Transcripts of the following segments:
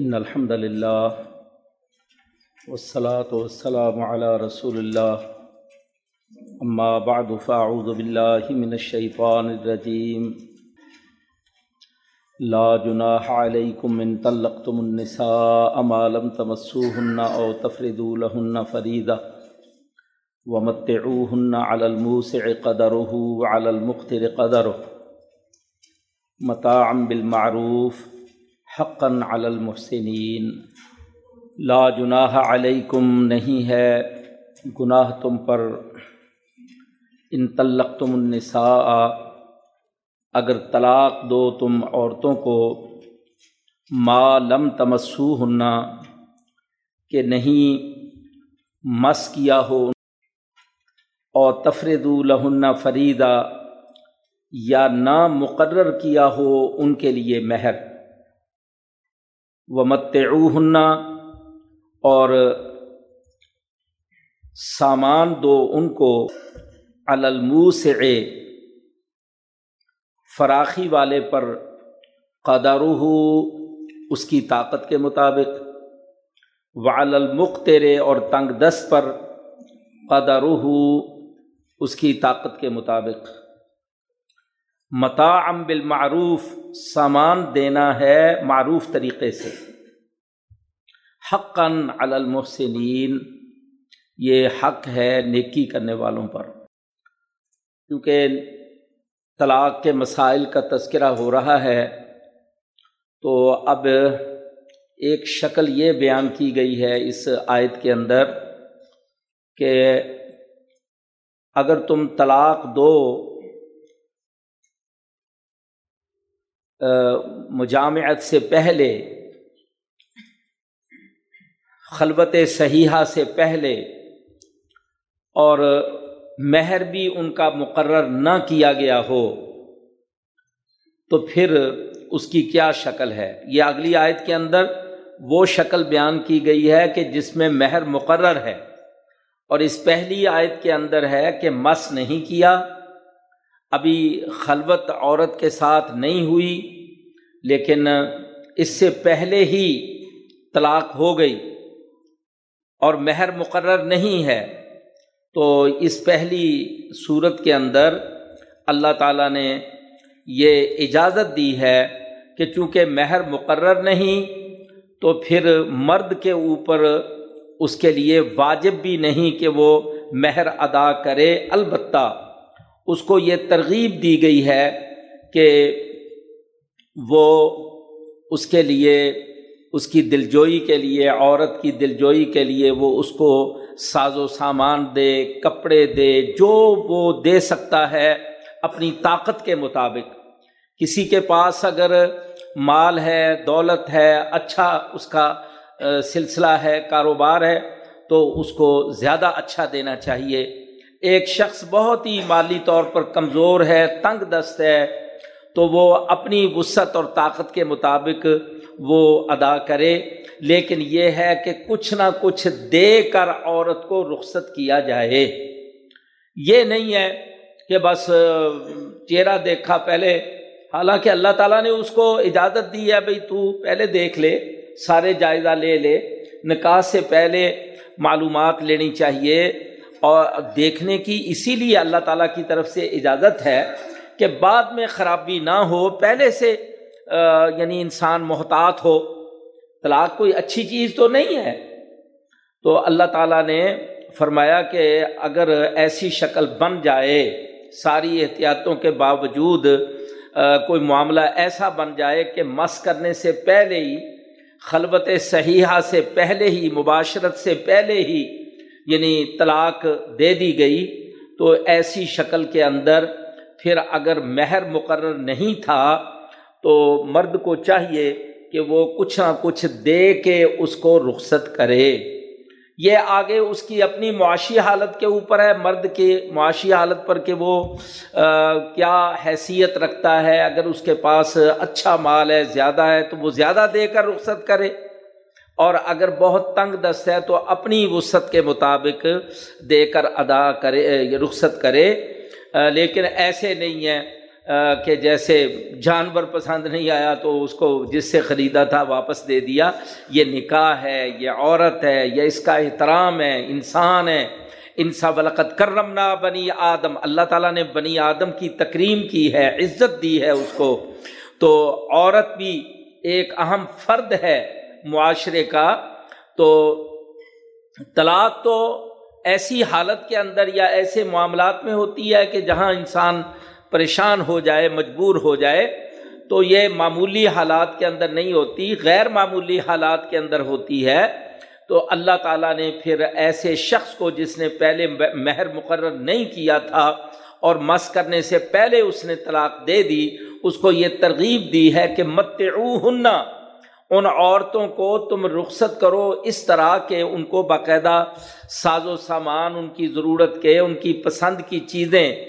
ان الحمد للہ والصلاة والسلام على رسول اللہ اما بعد فاعوذ باللہ من الشیطان الرجیم لا جناح علیکم من طلقتم النساء ما لم تمسوهن او تفردوا لهن فریدہ ومتعوهن على الموسع قدره وعلى المقتر قدره. متاعا بالمعروف حقا علی المحسنین۔ لا جناح علیکم نہیں ہے گناہ تم پر۔ ان طلق تم النساء، اگر طلاق دو تم عورتوں کو، ما لم تمسو ہننا کہ نہیں مس کیا ہو۔ اور تفرد لہن فریدہ یا نہ مقرر کیا ہو ان کے لیے مہر۔ و مت اور سامان دو ان کو الموس فراخی والے پر قدر اس کی طاقت کے مطابق وعل المخترے اور تنگ دست پر قدر اس کی طاقت کے مطابق۔ متعم بالمعروف سامان دینا ہے معروف طریقے سے۔ حقاً علی المحسنین، یہ حق ہے نیکی کرنے والوں پر۔ کیونکہ طلاق کے مسائل کا تذکرہ ہو رہا ہے، تو اب ایک شکل یہ بیان کی گئی ہے اس آیت کے اندر کہ اگر تم طلاق دو مجامعت سے پہلے، خلوت صحیحہ سے پہلے، اور مہر بھی ان کا مقرر نہ کیا گیا ہو، تو پھر اس کی کیا شکل ہے؟ یہ اگلی آیت کے اندر وہ شکل بیان کی گئی ہے کہ جس میں مہر مقرر ہے، اور اس پہلی آیت کے اندر ہے کہ مس نہیں کیا ابھی خلوت عورت کے ساتھ نہیں ہوئی، لیکن اس سے پہلے ہی طلاق ہو گئی اور مہر مقرر نہیں ہے۔ تو اس پہلی صورت کے اندر اللہ تعالیٰ نے یہ اجازت دی ہے کہ چونکہ مہر مقرر نہیں، تو پھر مرد کے اوپر اس کے لیے واجب بھی نہیں کہ وہ مہر ادا کرے۔ البتہ اس کو یہ ترغیب دی گئی ہے کہ وہ اس کے لیے، اس کی دلجوئی کے لیے، عورت کی دلجوئی کے لیے وہ اس کو ساز و سامان دے، کپڑے دے، جو وہ دے سکتا ہے اپنی طاقت کے مطابق۔ کسی کے پاس اگر مال ہے، دولت ہے اچھا اس کا سلسلہ ہے، کاروبار ہے، تو اس کو زیادہ اچھا دینا چاہیے۔ ایک شخص بہت ہی مالی طور پر کمزور ہے، تنگ دست ہے، تو وہ اپنی وسعت اور طاقت کے مطابق وہ ادا کرے۔ لیکن یہ ہے کہ کچھ نہ کچھ دے کر عورت کو رخصت کیا جائے۔ یہ نہیں ہے کہ بس چہرہ دیکھا پہلے۔ حالانکہ اللہ تعالیٰ نے اس کو اجازت دی ہے بھائی تو پہلے دیکھ لے، سارے جائزہ لے لے۔ نکاح سے پہلے معلومات لینی چاہیے۔ اور دیکھنے کی اسی لیے اللہ تعالیٰ کی طرف سے اجازت ہے کہ بعد میں خرابی نہ ہو، پہلے سے یعنی انسان محتاط ہو۔ طلاق کوئی اچھی چیز تو نہیں ہے۔ تو اللہ تعالیٰ نے فرمایا کہ اگر ایسی شکل بن جائے، ساری احتیاطوں کے باوجود کوئی معاملہ ایسا بن جائے کہ مس کرنے سے پہلے ہی، خلوت صحیحہ سے پہلے ہی، مباشرت سے پہلے ہی یعنی طلاق دے دی گئی تو ایسی شکل کے اندر پھر اگر مہر مقرر نہیں تھا تو مرد کو چاہیے کہ وہ کچھ نہ کچھ دے کے اس کو رخصت کرے۔ یہ آگے اس کی اپنی معاشی حالت کے اوپر ہے۔ مرد کی معاشی حالت پر کہ وہ کیا حیثیت رکھتا ہے۔ اگر اس کے پاس اچھا مال ہے، زیادہ ہے، تو وہ زیادہ دے کر رخصت کرے۔ اور اگر بہت تنگ دست ہے تو اپنی وسعت کے مطابق دے کر ادا کرے رخصت کرے۔ لیکن ایسے نہیں ہے کہ جیسے جانور پسند نہیں آیا تو اس کو جس سے خریدا تھا واپس دے دیا۔ یہ نکاح ہے، یہ عورت ہے، یہ اس کا احترام ہے، انسان ہے۔ انسا ولقت کرمنا بنی آدم۔ اللہ تعالیٰ نے بنی آدم کی تکریم کی ہے، عزت دی ہے اس کو۔ تو عورت بھی ایک اہم فرد ہے۔ معاشرے کا، تو طلاق تو ایسی حالت کے اندر یا ایسے معاملات میں ہوتی ہے کہ جہاں انسان پریشان ہو جائے، مجبور ہو جائے، تو یہ معمولی حالات کے اندر نہیں ہوتی، غیر معمولی حالات کے اندر ہوتی ہے۔ تو اللہ تعالیٰ نے پھر ایسے شخص کو جس نے پہلے مہر مقرر نہیں کیا تھا اور مس کرنے سے پہلے اس نے طلاق دے دی، اس کو یہ ترغیب دی ہے کہ مت ہننا ان عورتوں کو تم رخصت کرو اس طرح کہ ان کو باقاعدہ ساز و سامان، ان کی ضرورت کے، ان کی پسند کی چیزیں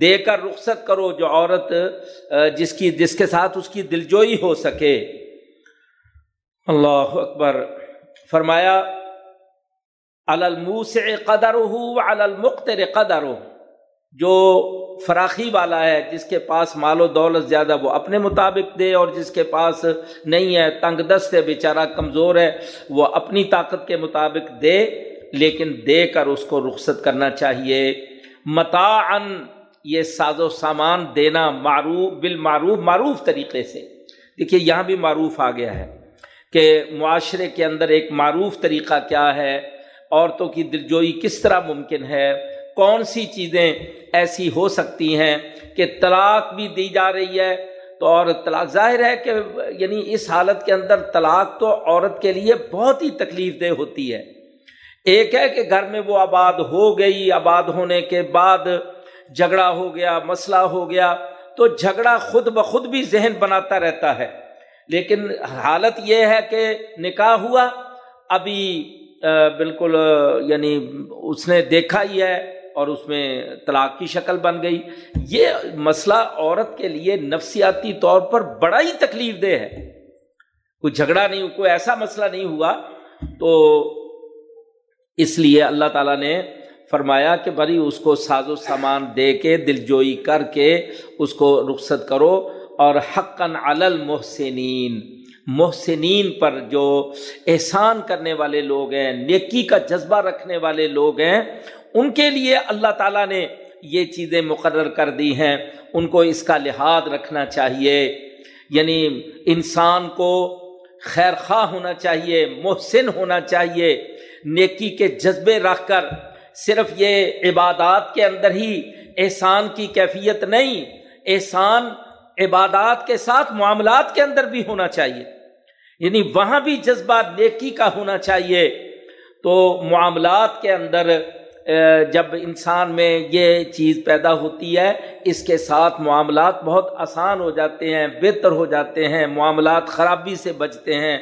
دے کر رخصت کرو جو عورت جس کی، جس کے ساتھ اس کی دلجوئی ہو سکے۔ اللہ اکبر۔ فرمایا الموس قدر ہو المختر قدر جو فراخی والا ہے، جس کے پاس مال و دولت زیادہ، وہ اپنے مطابق دے اور جس کے پاس نہیں ہے، تنگ دست ہے، بیچارہ کمزور ہے، وہ اپنی طاقت کے مطابق دے، لیکن دے کر اس کو رخصت کرنا چاہیے۔ متعن یہ ساز و سامان دینا معروف، بالمعروف، معروف طریقے سے۔ دیکھیے، یہاں بھی معروف آ گیا ہے کہ معاشرے کے اندر ایک معروف طریقہ کیا ہے؟ عورتوں کی دلجوئی کس طرح ممکن ہے؟ کون سی چیزیں ایسی ہو سکتی ہیں کہ طلاق بھی دی جا رہی ہے؟ تو اور طلاق، ظاہر ہے کہ یعنی اس حالت کے اندر طلاق تو عورت کے لیے بہت ہی تکلیف دہ ہوتی ہے۔ ایک ہے کہ گھر میں وہ آباد ہو گئی، آباد ہونے کے بعد جھگڑا ہو گیا، مسئلہ ہو گیا، تو جھگڑا خود بخود بھی ذہن بناتا رہتا ہے۔ لیکن حالت یہ ہے کہ نکاح ہوا، ابھی بالکل یعنی اس نے دیکھا ہی ہے۔ اور اس میں طلاق کی شکل بن گئی۔ یہ مسئلہ عورت کے لیے نفسیاتی طور پر بڑا ہی تکلیف دہ ہے۔ کوئی جھگڑا نہیں، کوئی ایسا مسئلہ نہیں ہوا۔ تو اس لیے اللہ تعالیٰ نے فرمایا کہ بھائی، اس کو ساز و سامان دے کے دل جوئی کر کے اس کو رخصت کرو۔ اور حقاً المحسنین، محسنین پر جو احسان کرنے والے لوگ ہیں، نیکی کا جذبہ رکھنے والے لوگ ہیں ان کے لیے اللہ تعالیٰ نے یہ چیزیں مقرر کر دی ہیں، ان کو اس کا لحاظ رکھنا چاہیے۔ یعنی انسان کو خیر خواہ ہونا چاہیے، محسن ہونا چاہیے، نیکی کے جذبے رکھ کر صرف یہ عبادات کے اندر ہی احسان کی کیفیت نہیں، احسان عبادات کے ساتھ معاملات کے اندر بھی ہونا چاہیے۔ یعنی وہاں بھی جذبہ نیکی کا ہونا چاہیے۔ تو معاملات کے اندر جب انسان میں یہ چیز پیدا ہوتی ہے، اس کے ساتھ معاملات بہت آسان ہو جاتے ہیں، بہتر ہو جاتے ہیں، معاملات خرابی سے بچتے ہیں،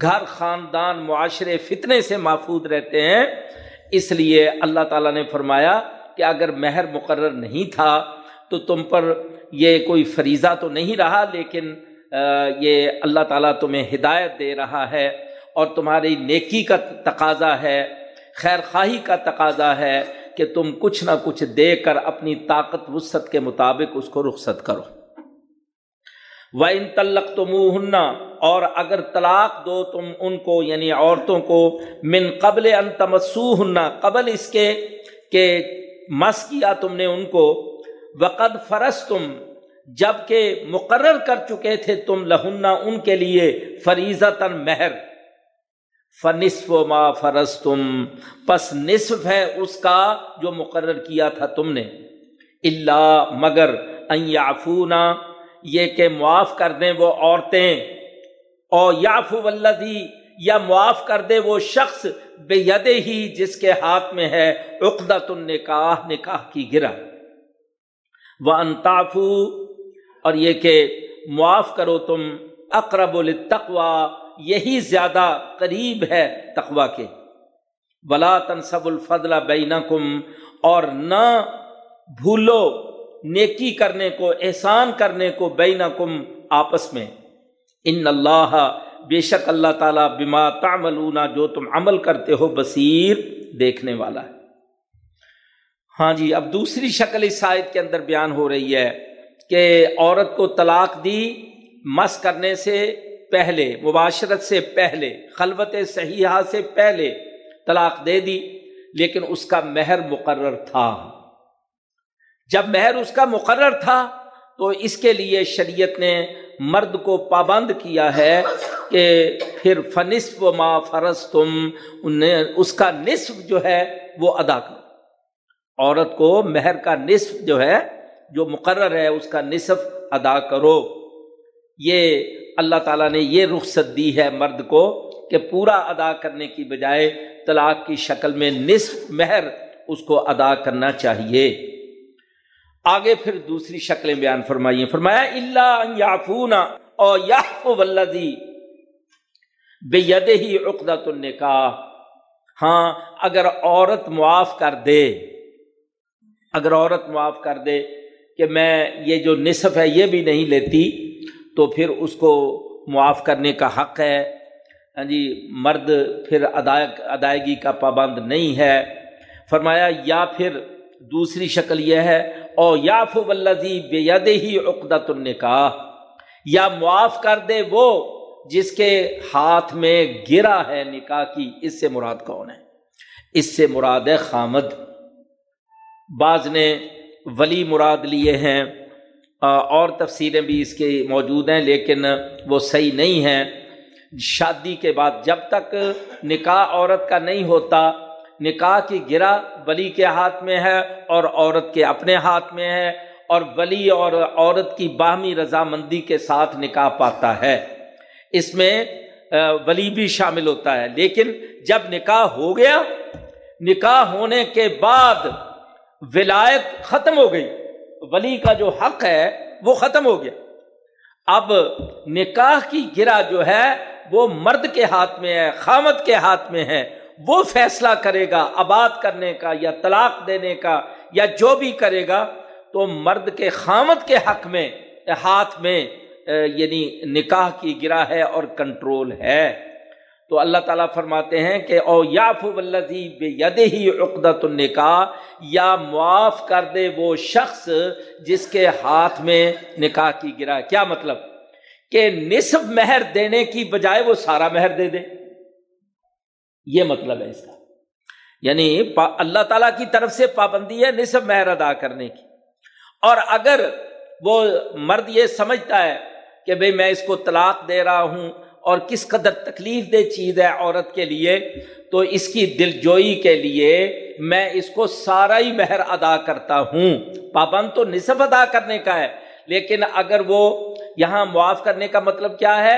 گھر، خاندان، معاشرے فتنے سے محفوظ رہتے ہیں۔ اس لیے اللہ تعالیٰ نے فرمایا کہ اگر مہر مقرر نہیں تھا تو تم پر یہ کوئی فریضہ تو نہیں رہا، لیکن یہ اللہ تعالیٰ تمہیں ہدایت دے رہا ہے اور تمہاری نیکی کا تقاضا ہے۔ خیر خواہی کا تقاضا ہے کہ تم کچھ نہ کچھ دے کر اپنی طاقت وسط کے مطابق اس کو رخصت کرو۔ و ان تلق تو اور اگر طلاق دو تم ان کو یعنی عورتوں کو، من قبل ان تمسو ہننا قبل اس کے کہ مس کیا تم نے ان کو، وقد فرس تم جبکہ مقرر کر چکے تھے تم لہنا ان کے لیے فریضہ تن مہر۔ فنصف و ما فرض تم پس نصف ہے اس کا جو مقرر کیا تھا تم نے۔ اللہ مگر ان یافونا یہ کہ معاف کر دیں وہ عورتیں۔ اور یاف ولدی یا معاف کر دے وہ شخص بے ید ہی جس کے ہاتھ میں ہے عقدت النکاح، نکاح کی گرا وہ انتافو اور یہ کہ معاف کرو تم، اقرب التقوا یہی زیادہ قریب ہے تقوا کے۔ بلا تنصب الفضل بینکم اور نہ بھولو نیکی کرنے کو، احسان کرنے کو بین کم آپس میں۔ ان اللہ بے شک اللہ تعالیٰ بما تعملون، جو تم عمل کرتے ہو، بصیر دیکھنے والا ہے۔ ہاں جی اب دوسری شکل اس آیت کے اندر بیان ہو رہی ہے کہ عورت کو طلاق دی مس کرنے سے پہلے، مباشرت سے پہلے، خلوت صحیحہ سے پہلے طلاق دے دی، لیکن اس کا مہر مقرر تھا۔ جب مہر اس کا مقرر تھا، تو اس کے لیے شریعت نے مرد کو پابند کیا ہے کہ پھر فنصف و ما فرض تم اس کا نصف جو ہے وہ ادا کرو۔ عورت کو مہر کا نصف جو ہے، جو مقرر ہے، اس کا نصف ادا کرو۔ یہ اللہ تعالیٰ نے یہ رخصت دی ہے مرد کو کہ پورا ادا کرنے کی بجائے طلاق کی شکل میں نصف مہر اس کو ادا کرنا چاہیے۔ آگے پھر دوسری شکلیں بیان فرمائیے۔ فرمایا اللہ یافونا اور یاف ولدی بے ید ہی عقدت النکاح۔ ہاں اگر عورت معاف کر دے، اگر عورت معاف کر دے کہ میں یہ جو نصف ہے یہ بھی نہیں لیتی تو پھر اس کو معاف کرنے کا حق ہے۔ ہاں جی مرد پھر ادائیگی کا پابند نہیں ہے۔ فرمایا، یا پھر دوسری شکل یہ ہے او یاف ولزی بے ید ہی عقدت النکاح۔ یا معاف کر دے وہ جس کے ہاتھ میں گرا ہے نکاح کی، اس سے مراد کون ہے؟ اس سے مراد ہے خامد۔ بعض نے ولی مراد لیے ہیں۔ اور تفصیلیں بھی اس کے موجود ہیں، لیکن وہ صحیح نہیں ہیں۔ شادی کے بعد جب تک نکاح عورت کا نہیں ہوتا، نکاح کی گرا ولی کے ہاتھ میں ہے اور عورت کے اپنے ہاتھ میں ہے، اور ولی اور عورت کی باہمی رضامندی کے ساتھ نکاح پاتا ہے۔ اس میں ولی بھی شامل ہوتا ہے۔ لیکن جب نکاح ہو گیا، نکاح ہونے کے بعد ولایت ختم ہو گئی۔ ولی کا جو حق ہے وہ ختم ہو گیا۔ اب نکاح کی گرا جو ہے وہ مرد کے ہاتھ میں ہے، خامد کے ہاتھ میں ہے۔ وہ فیصلہ کرے گا آباد کرنے کا یا طلاق دینے کا یا جو بھی کرے گا، تو مرد کے، خامد کے حق میں، ہاتھ میں یعنی نکاح کی گرا ہے اور کنٹرول ہے۔ تو اللہ تعالیٰ فرماتے ہیں کہ او یاف ولزی بے ید ہی عقدت النکاح، یا معاف کر دے وہ شخص جس کے ہاتھ میں نکاح کی گرا۔ کیا مطلب؟ کہ نصف مہر دینے کی بجائے وہ سارا مہر دے دے۔ یہ مطلب ہے اس کا۔ یعنی اللہ تعالیٰ کی طرف سے پابندی ہے نصف مہر ادا کرنے کی۔ اور اگر وہ مرد یہ سمجھتا ہے کہ بھئی میں اس کو طلاق دے رہا ہوں اور کس قدر تکلیف دہ چیز ہے عورت کے لیے، تو اس کی دل جوئی کے لیے میں اس کو سارا ہی مہر ادا کرتا ہوں۔ پابند تو نصف ادا کرنے کا ہے، لیکن اگر وہ یہاں معاف کرنے کا مطلب کیا ہے؟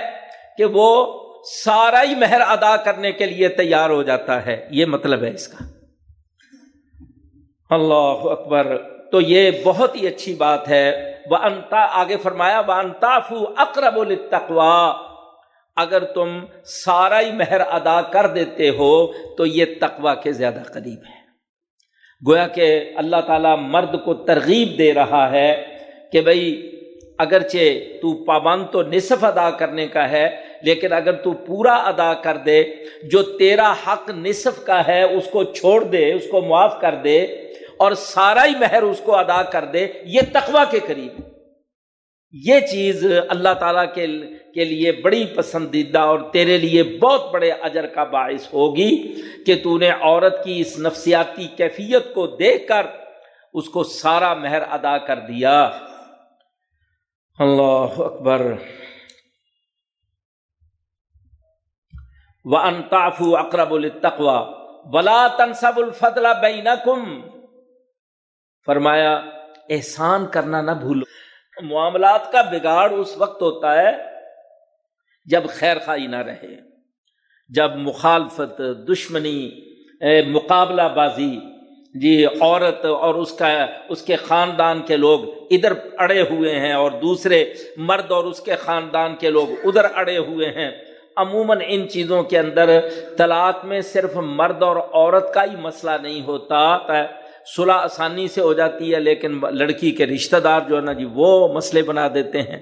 کہ وہ سارا ہی مہر ادا کرنے کے لیے تیار ہو جاتا ہے۔ یہ مطلب ہے اس کا۔ اللہ اکبر۔ تو یہ بہت ہی اچھی بات ہے۔ وہ انتا آگے فرمایا وہ انتافو اقرب التقوا اگر تم سارا ہی مہر ادا کر دیتے ہو تو یہ تقوا کے زیادہ قریب ہے گویا کہ اللہ تعالیٰ مرد کو ترغیب دے رہا ہے کہ بھائی اگرچہ تو پابند تو نصف ادا کرنے کا ہے، لیکن اگر تو پورا ادا کر دے، جو تیرا حق نصف کا ہے، اس کو چھوڑ دے، اس کو معاف کر دے اور سارا ہی مہر اس کو ادا کر دے، یہ تقوا کے قریب یہ چیز اللہ تعالیٰ کے کے لیے بڑی پسندیدہ اور تیرے لیے بہت بڑے اجر کا باعث ہوگی کہ تو نے عورت کی اس نفسیاتی کیفیت کو دیکھ کر اس کو سارا مہر ادا کر دیا۔ اللہ اکبر۔ و انطاف اقرب التقوا ولا تنصب الفضل بینکم فرمایا، احسان کرنا نہ بھولو۔ معاملات کا بگاڑ اس وقت ہوتا ہے جب خیر خائی نہ رہے، جب مخالفت، دشمنی مقابلہ بازی جی عورت اور اس کا، اس کے خاندان کے لوگ ادھر اڑے ہوئے ہیں اور دوسرے مرد اور اس کے خاندان کے لوگ ادھر اڑے ہوئے ہیں۔ عموماً ان چیزوں کے اندر طلاق میں صرف مرد اور عورت کا ہی مسئلہ نہیں ہوتا۔ صلح آسانی سے ہو جاتی ہے، لیکن لڑکی کے رشتہ دار جو ہے نا جی وہ مسئلے بنا دیتے ہیں۔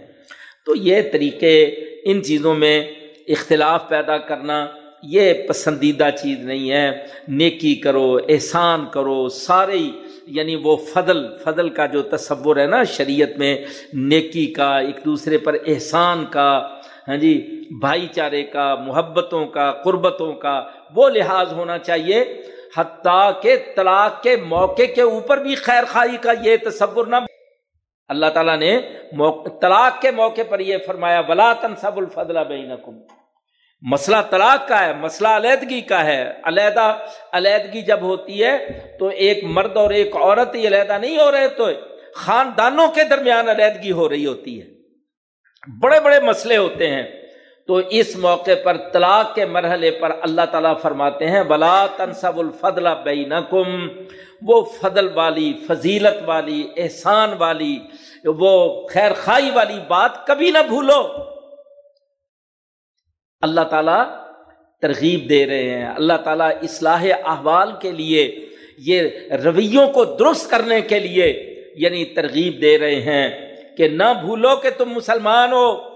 تو یہ طریقے ان چیزوں میں اختلاف پیدا کرنا یہ پسندیدہ چیز نہیں ہے۔ نیکی کرو، احسان کرو، سارے یعنی وہ فضل فضل کا جو تصور ہے نا شریعت میں، نیکی کا، ایک دوسرے پر احسان کا ہاں جی بھائی چارے کا، محبتوں کا، قربتوں کا، وہ لحاظ ہونا چاہیے۔ حتیٰ کہ طلاق کے موقع کے اوپر بھی خیر خائی کا یہ تصور نہ اللہ تعالیٰ نے طلاق کے موقع پر یہ فرمایا، ولا تنصب الفضلہ بینکم مسئلہ طلاق کا ہے، مسئلہ علیحدگی کا ہے۔ علیحدہ علیحدگی جب ہوتی ہے تو ایک مرد اور ایک عورت ہی علیحدہ نہیں ہو رہے تو خاندانوں کے درمیان علیحدگی ہو رہی ہوتی ہے۔ بڑے بڑے مسئلے ہوتے ہیں۔ تو اس موقع پر طلاق کے مرحلے پر اللہ تعالیٰ فرماتے ہیں بلا تنصب الفضل بینکم وہ فضل والی، فضیلت والی، احسان والی، وہ خیر خائی والی بات کبھی نہ بھولو۔ اللہ تعالیٰ ترغیب دے رہے ہیں۔ اللہ تعالیٰ اصلاح احوال کے لیے، یہ رویوں کو درست کرنے کے لیے یعنی ترغیب دے رہے ہیں کہ نہ بھولو کہ تم مسلمان ہو۔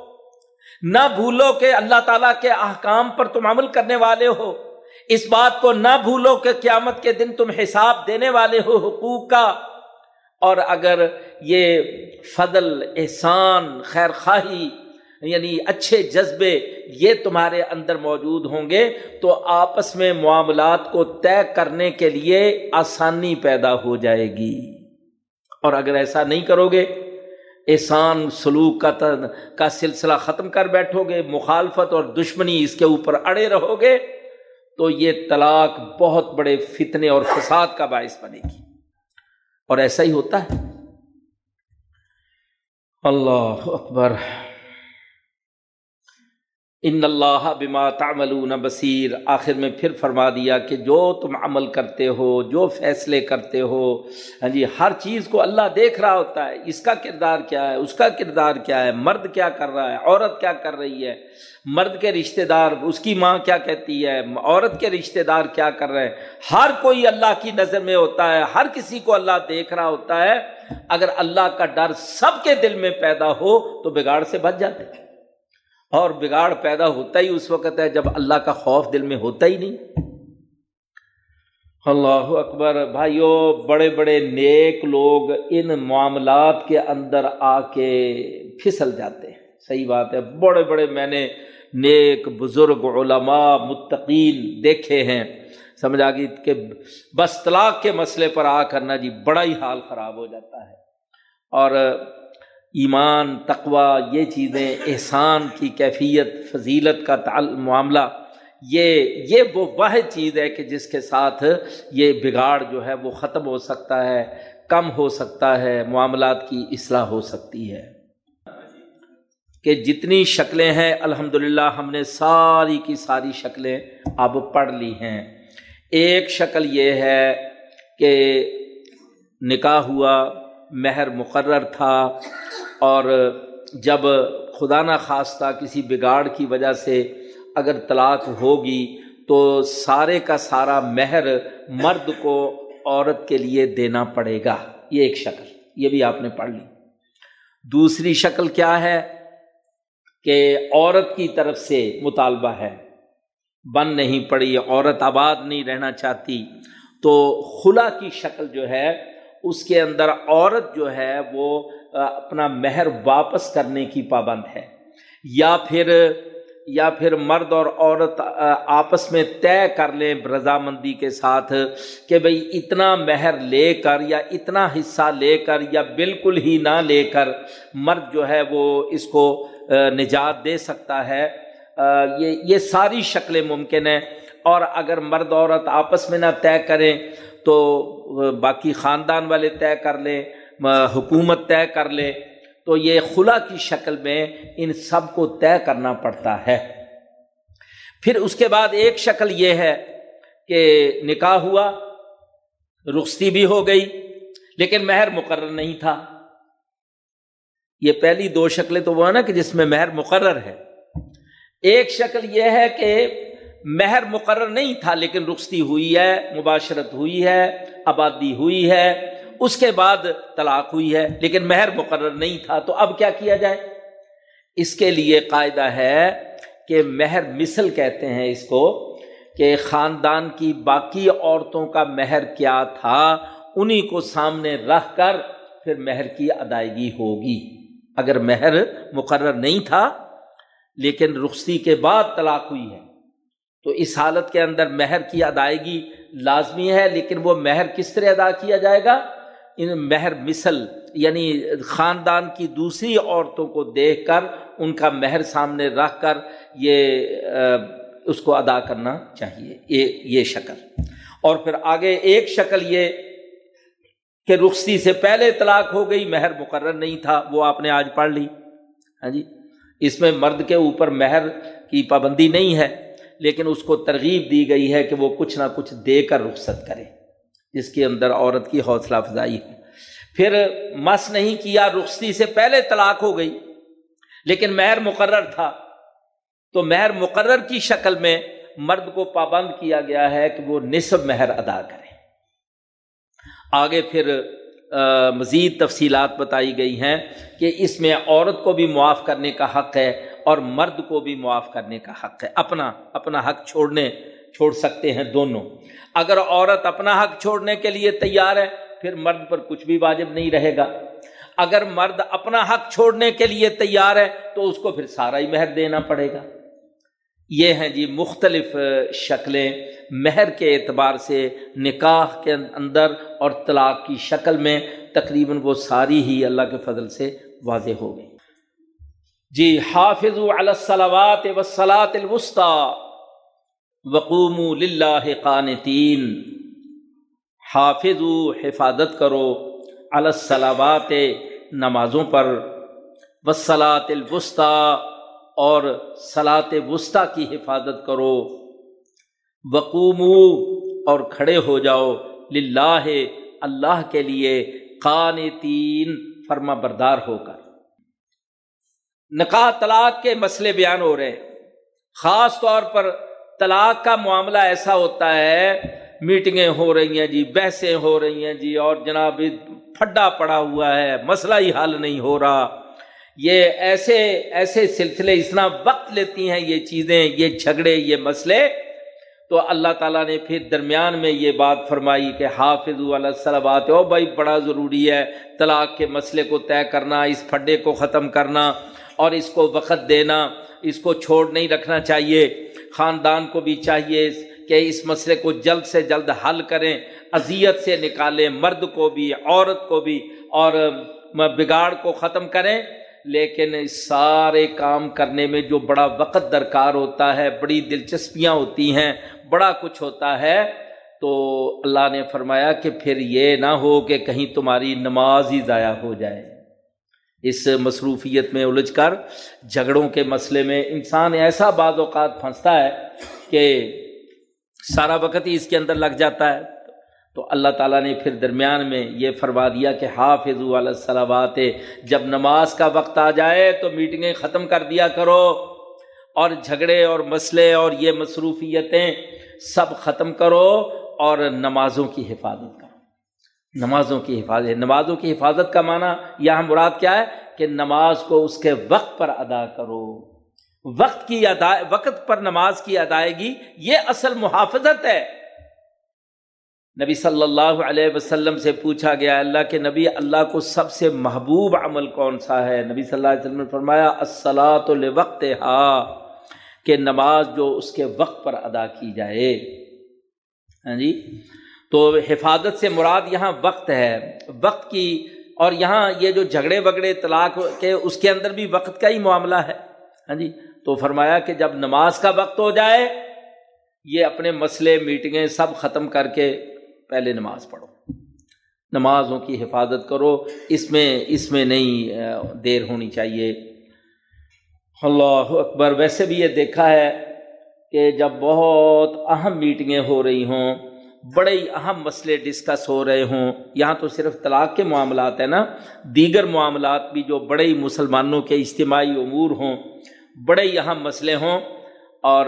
نہ بھولو کہ اللہ تعالیٰ کے احکام پر تم عمل کرنے والے ہو۔ اس بات کو نہ بھولو کہ قیامت کے دن تم حساب دینے والے ہو حقوق کا۔ اور اگر یہ فضل، احسان خیر خواہی یعنی اچھے جذبے یہ تمہارے اندر موجود ہوں گے، تو آپس میں معاملات کو طے کرنے کے لیے آسانی پیدا ہو جائے گی۔ اور اگر ایسا نہیں کرو گے احسان سلوک کا کا سلسلہ ختم کر بیٹھو گے، مخالفت اور دشمنی اس کے اوپر اڑے رہو گے، تو یہ طلاق بہت بڑے فتنے اور فساد کا باعث بنے گی۔ اور ایسا ہی ہوتا ہے۔ اللہ اکبر۔ ان اللہ بما تعملون بصیر، آخر میں پھر فرما دیا کہ جو تم عمل کرتے ہو، جو فیصلے کرتے ہو ہاں جی ہر چیز کو اللہ دیکھ رہا ہوتا ہے، اس کا کردار کیا ہے، اس کا کردار کیا ہے، مرد کیا کر رہا ہے، عورت کیا کر رہی ہے، مرد کے رشتہ دار، اس کی ماں کیا کہتی ہے، عورت کے رشتہ دار کیا کر رہے ہیں؟ ہر کوئی اللہ کی نظر میں ہوتا ہے، ہر کسی کو اللہ دیکھ رہا ہوتا ہے، اگر اللہ کا ڈر سب کے دل میں پیدا ہو تو بگاڑ سے بچ جاتے ہیں۔ اور بگاڑ پیدا ہوتا ہی اس وقت ہے جب اللہ کا خوف دل میں ہوتا ہی نہیں۔ اللہ اکبر، بھائیو، بڑے بڑے نیک لوگ ان معاملات کے اندر آ کے پھسل جاتے ہیں۔ صحیح بات ہے۔ بڑے بڑے میں نے نیک بزرگ علماء متقین دیکھے ہیں۔ سمجھا گی کہ بس طلاق کے مسئلے پر آ کرنا جی بڑا ہی حال خراب ہو جاتا ہے۔ اور ایمان تقوا یہ چیزیں، احسان کی کیفیت، فضیلت کا معاملہ، یہ یہ وہ واحد چیز ہے کہ جس کے ساتھ یہ بگاڑ جو ہے وہ ختم ہو سکتا ہے، کم ہو سکتا ہے، معاملات کی اصلاح ہو سکتی ہے۔ کہ جتنی شکلیں ہیں الحمد ہم نے ساری کی ساری شکلیں اب پڑھ لی ہیں۔ ایک شکل یہ ہے کہ نکاح ہوا مہر مقرر تھا اور جب خدا نہ خواستہ کسی بگاڑ کی وجہ سے اگر طلاق ہوگی تو سارے کا سارا مہر مرد کو عورت کے لیے دینا پڑے گا۔ یہ ایک شکل، یہ بھی آپ نے پڑھ لی۔ دوسری شکل کیا ہے؟ کہ عورت کی طرف سے مطالبہ ہے۔ بن نہیں پڑی، عورت آباد نہیں رہنا چاہتی۔ تو خلا کی شکل جو ہے اس کے اندر عورت جو ہے وہ اپنا مہر واپس کرنے کی پابند ہے۔ یا پھر یا پھر مرد اور عورت آپس میں طے کر لیں رضامندی کے ساتھ کہ بھئی اتنا مہر لے کر یا اتنا حصہ لے کر یا بالکل ہی نہ لے کر مرد جو ہے وہ اس کو نجات دے سکتا ہے۔ یہ یہ ساری شکلیں ممکن ہیں۔ اور اگر مرد عورت آپس میں نہ طے کریں تو باقی خاندان والے طے کر لیں، حکومت طے کر لے۔ تو یہ خلا کی شکل میں ان سب کو طے کرنا پڑتا ہے۔ پھر اس کے بعد ایک شکل یہ ہے کہ نکاح ہوا، رخصتی بھی ہو گئی، لیکن مہر مقرر نہیں تھا۔ یہ پہلی دو شکلیں تو وہ ہے نا کہ جس میں مہر مقرر ہے۔ ایک شکل یہ ہے کہ مہر مقرر نہیں تھا، لیکن رخصتی ہوئی ہے، مباشرت ہوئی ہے، آبادی ہوئی ہے، اس کے بعد طلاق ہوئی ہے، لیکن مہر مقرر نہیں تھا۔ تو اب کیا کیا جائے؟ اس کے لیے قاعدہ ہے کہ مہر مثل کہتے ہیں اس کو کہ خاندان کی باقی عورتوں کا مہر کیا تھا انہیں کو سامنے رکھ کر پھر مہر کی ادائیگی ہوگی۔ اگر مہر مقرر نہیں تھا، لیکن رخصتی کے بعد طلاق ہوئی ہے۔ تو اس حالت کے اندر مہر کی ادائیگی لازمی ہے، لیکن وہ مہر کس طرح ادا کیا جائے گا؟ ان مہر مثل یعنی خاندان کی دوسری عورتوں کو دیکھ کر، ان کا مہر سامنے رکھ کر یہ اس کو ادا کرنا چاہیے، یہ یہ شکل۔ اور پھر آگے ایک شکل یہ کہ رخصتی سے پہلے طلاق ہو گئی، مہر مقرر نہیں تھا، وہ آپ نے آج پڑھ لی۔ ہاں جی؟ اس میں مرد کے اوپر مہر کی پابندی نہیں ہے۔ لیکن اس کو ترغیب دی گئی ہے کہ وہ کچھ نہ کچھ دے کر رخصت کرے، جس کے اندر عورت کی حوصلہ افزائی ہے پھر مس نہیں کیا، رخصتی سے پہلے طلاق ہو گئی، لیکن مہر مقرر تھا۔ تو مہر مقرر کی شکل میں مرد کو پابند کیا گیا ہے کہ وہ نصب مہر ادا کرے۔ آگے پھر مزید تفصیلات بتائی گئی ہیں کہ اس میں عورت کو بھی معاف کرنے کا حق ہے۔ اور مرد کو بھی معاف کرنے کا حق ہے۔ اپنا اپنا حق چھوڑنے، چھوڑ سکتے ہیں دونوں۔ اگر عورت اپنا حق چھوڑنے کے لیے تیار ہے، پھر مرد پر کچھ بھی واجب نہیں رہے گا۔ اگر مرد اپنا حق چھوڑنے کے لیے تیار ہے، تو اس کو پھر سارا ہی مہر دینا پڑے گا۔ یہ ہیں جی مختلف شکلیں۔ مہر کے اعتبار سے نکاح کے اندر اور طلاق کی شکل میں تقریباً وہ ساری ہی اللہ کے فضل سے واضح ہو گئی۔ جی حافظ الصلاوات وسلاۃ الوسطی وقوم للہ قانتین۔ حافظ حفاظت کرو الصلاوات نمازوں پر۔ وسلاۃ الوسطی اور صلاط وسطی کی حفاظت کرو۔ وقوم اور کھڑے ہو جاؤ للہ، اللہ کے لیے قانتین فرما بردار ہو کر۔ نکاح طلاق کے مسئلے بیان ہو رہے ہیں۔ خاص طور پر طلاق کا معاملہ ایسا ہوتا ہے، میٹنگیں ہو رہی ہیں جی بحثیں ہو رہی ہیں جی اور جناب پھڈا پڑا ہوا ہے، مسئلہ ہی حل نہیں ہو رہا۔ یہ ایسے ایسے سلسلے اتنا وقت لیتی ہیں، یہ چیزیں، یہ جھگڑے، یہ مسئلے۔ تو اللہ تعالیٰ نے پھر درمیان میں یہ بات فرمائی کہ حافظ علیہ صلابات او بھائی، بڑا ضروری ہے طلاق کے مسئلے کو طے کرنا، اس پھڈے کو ختم کرنا۔ اور اس کو وقت دینا، اس کو چھوڑ نہیں رکھنا چاہیے۔ خاندان کو بھی چاہیے کہ اس مسئلے کو جلد سے جلد حل کریں، اذیت سے نکالیں، مرد کو بھی، عورت کو بھی، اور بگاڑ کو ختم کریں۔ لیکن اس سارے کام کرنے میں جو بڑا وقت درکار ہوتا ہے، بڑی دلچسپیاں ہوتی ہیں، بڑا کچھ ہوتا ہے، تو اللہ نے فرمایا کہ پھر یہ نہ ہو کہ کہیں تمہاری نماز ہی ضائع ہو جائے۔ اس مصروفیت میں الجھ کر جھگڑوں کے مسئلے میں انسان ایسا بعض اوقات پھنستا ہے کہ سارا وقت ہی اس کے اندر لگ جاتا ہے۔ تو اللہ تعالیٰ نے پھر درمیان میں یہ فرما دیا کہ حافظ الصلاوات جب نماز کا وقت آ جائے تو میٹنگیں ختم کر دیا کرو اور جھگڑے اور مسئلے اور یہ مصروفیتیں سب ختم کرو اور نمازوں کی حفاظت کرو۔ نمازوں کی حفاظت نمازوں کی حفاظت کا معنی یہاں مراد کیا ہے؟ کہ نماز کو اس کے وقت پر ادا کرو۔ وقت کی ادا وقت پر نماز کی ادائیگی یہ اصل محافظت ہے۔ نبی صلی اللہ علیہ وسلم سے پوچھا گیا اللہ کے نبی، اللہ کو سب سے محبوب عمل کون سا ہے؟ نبی صلی اللہ علیہ وسلم نے فرمایا السلاۃ الوقت ہا کہ نماز جو اس کے وقت پر ادا کی جائے۔ ہاں جی؟ تو حفاظت سے مراد یہاں وقت ہے۔ وقت کی اور یہاں یہ جو جھگڑے وگڑے طلاق کے، اس کے اندر بھی وقت کا ہی معاملہ ہے۔ ہاں جی؟ تو فرمایا کہ جب نماز کا وقت ہو جائے، یہ اپنے مسئلے، میٹنگیں سب ختم کر کے پہلے نماز پڑھو۔ نمازوں کی حفاظت کرو۔ اس میں اس میں نہیں دیر ہونی چاہیے۔ اللہ اکبر، ویسے بھی یہ دیکھا ہے کہ جب بہت اہم میٹنگیں ہو رہی ہوں بڑے اہم مسئلے ڈسکس ہو رہے ہوں۔ یہاں تو صرف طلاق کے معاملات ہیں نا۔ دیگر معاملات بھی جو بڑے ہی مسلمانوں کے اجتماعی امور ہوں، بڑے ہی اہم مسئلے ہوں۔ اور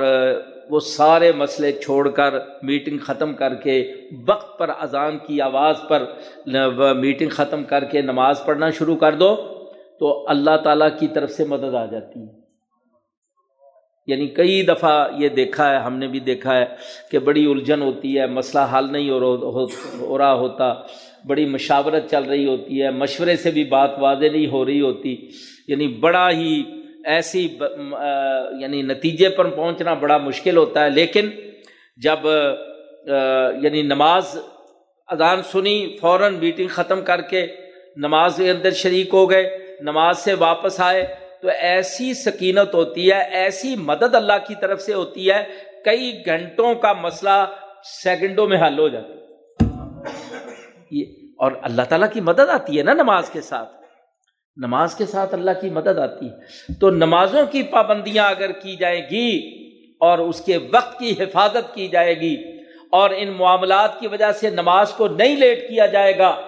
وہ سارے مسئلے چھوڑ کر میٹنگ ختم کر کے وقت پر اذان کی آواز پر میٹنگ ختم کر کے نماز پڑھنا شروع کر دو تو اللہ تعالیٰ کی طرف سے مدد آ جاتی ہے۔ یعنی کئی دفعہ یہ دیکھا ہے، ہم نے بھی دیکھا ہے کہ بڑی الجھن ہوتی ہے، مسئلہ حل نہیں ہو رہا ہوتا، بڑی مشاورت چل رہی ہوتی ہے، مشورے سے بھی بات واضح نہیں ہو رہی ہوتی۔ یعنی بڑا ہی ایسی یعنی نتیجے پر پہنچنا بڑا مشکل ہوتا ہے۔ لیکن جب یعنی نماز اذان سنی، فوراً میٹنگ ختم کر کے نماز کے اندر شریک ہو گئے، نماز سے واپس آئے تو ایسی سکینت ہوتی ہے، ایسی مدد اللہ کی طرف سے ہوتی ہے، کئی گھنٹوں کا مسئلہ سیکنڈوں میں حل ہو جاتا اور اللہ تعالیٰ کی مدد آتی ہے نا نماز کے ساتھ۔ نماز کے ساتھ اللہ کی مدد آتی ہے۔ تو نمازوں کی پابندیاں اگر کی جائے گی اور اس کے وقت کی حفاظت کی جائے گی اور ان معاملات کی وجہ سے نماز کو نہیں لیٹ کیا جائے گا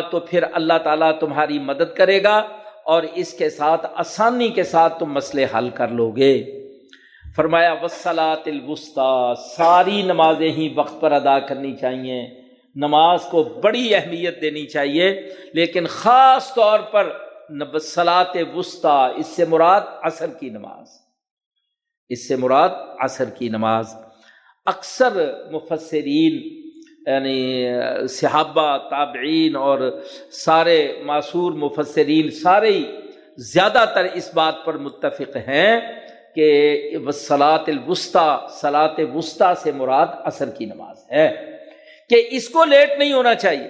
تو پھر اللہ تعالیٰ تمہاری مدد کرے گا۔ اور اس کے ساتھ آسانی کے ساتھ تم مسئلے حل کر لو گے فرمایا وسلاۃ الوسطی ساری نمازیں ہی وقت پر ادا کرنی چاہیے۔ نماز کو بڑی اہمیت دینی چاہیے، لیکن خاص طور پر وسلاط وسطی اس سے مراد عصر کی نماز۔ اس سے مراد عصر کی نماز۔ اکثر مفسرین یعنی صحابہ، تابعین اور سارے معصور مفسرین سارے ہی زیادہ تر اس بات پر متفق ہیں کہ صلاط الوسطیٰ صلاط وسطیٰ سے مراد عصر کی نماز ہے کہ اس کو لیٹ نہیں ہونا چاہیے۔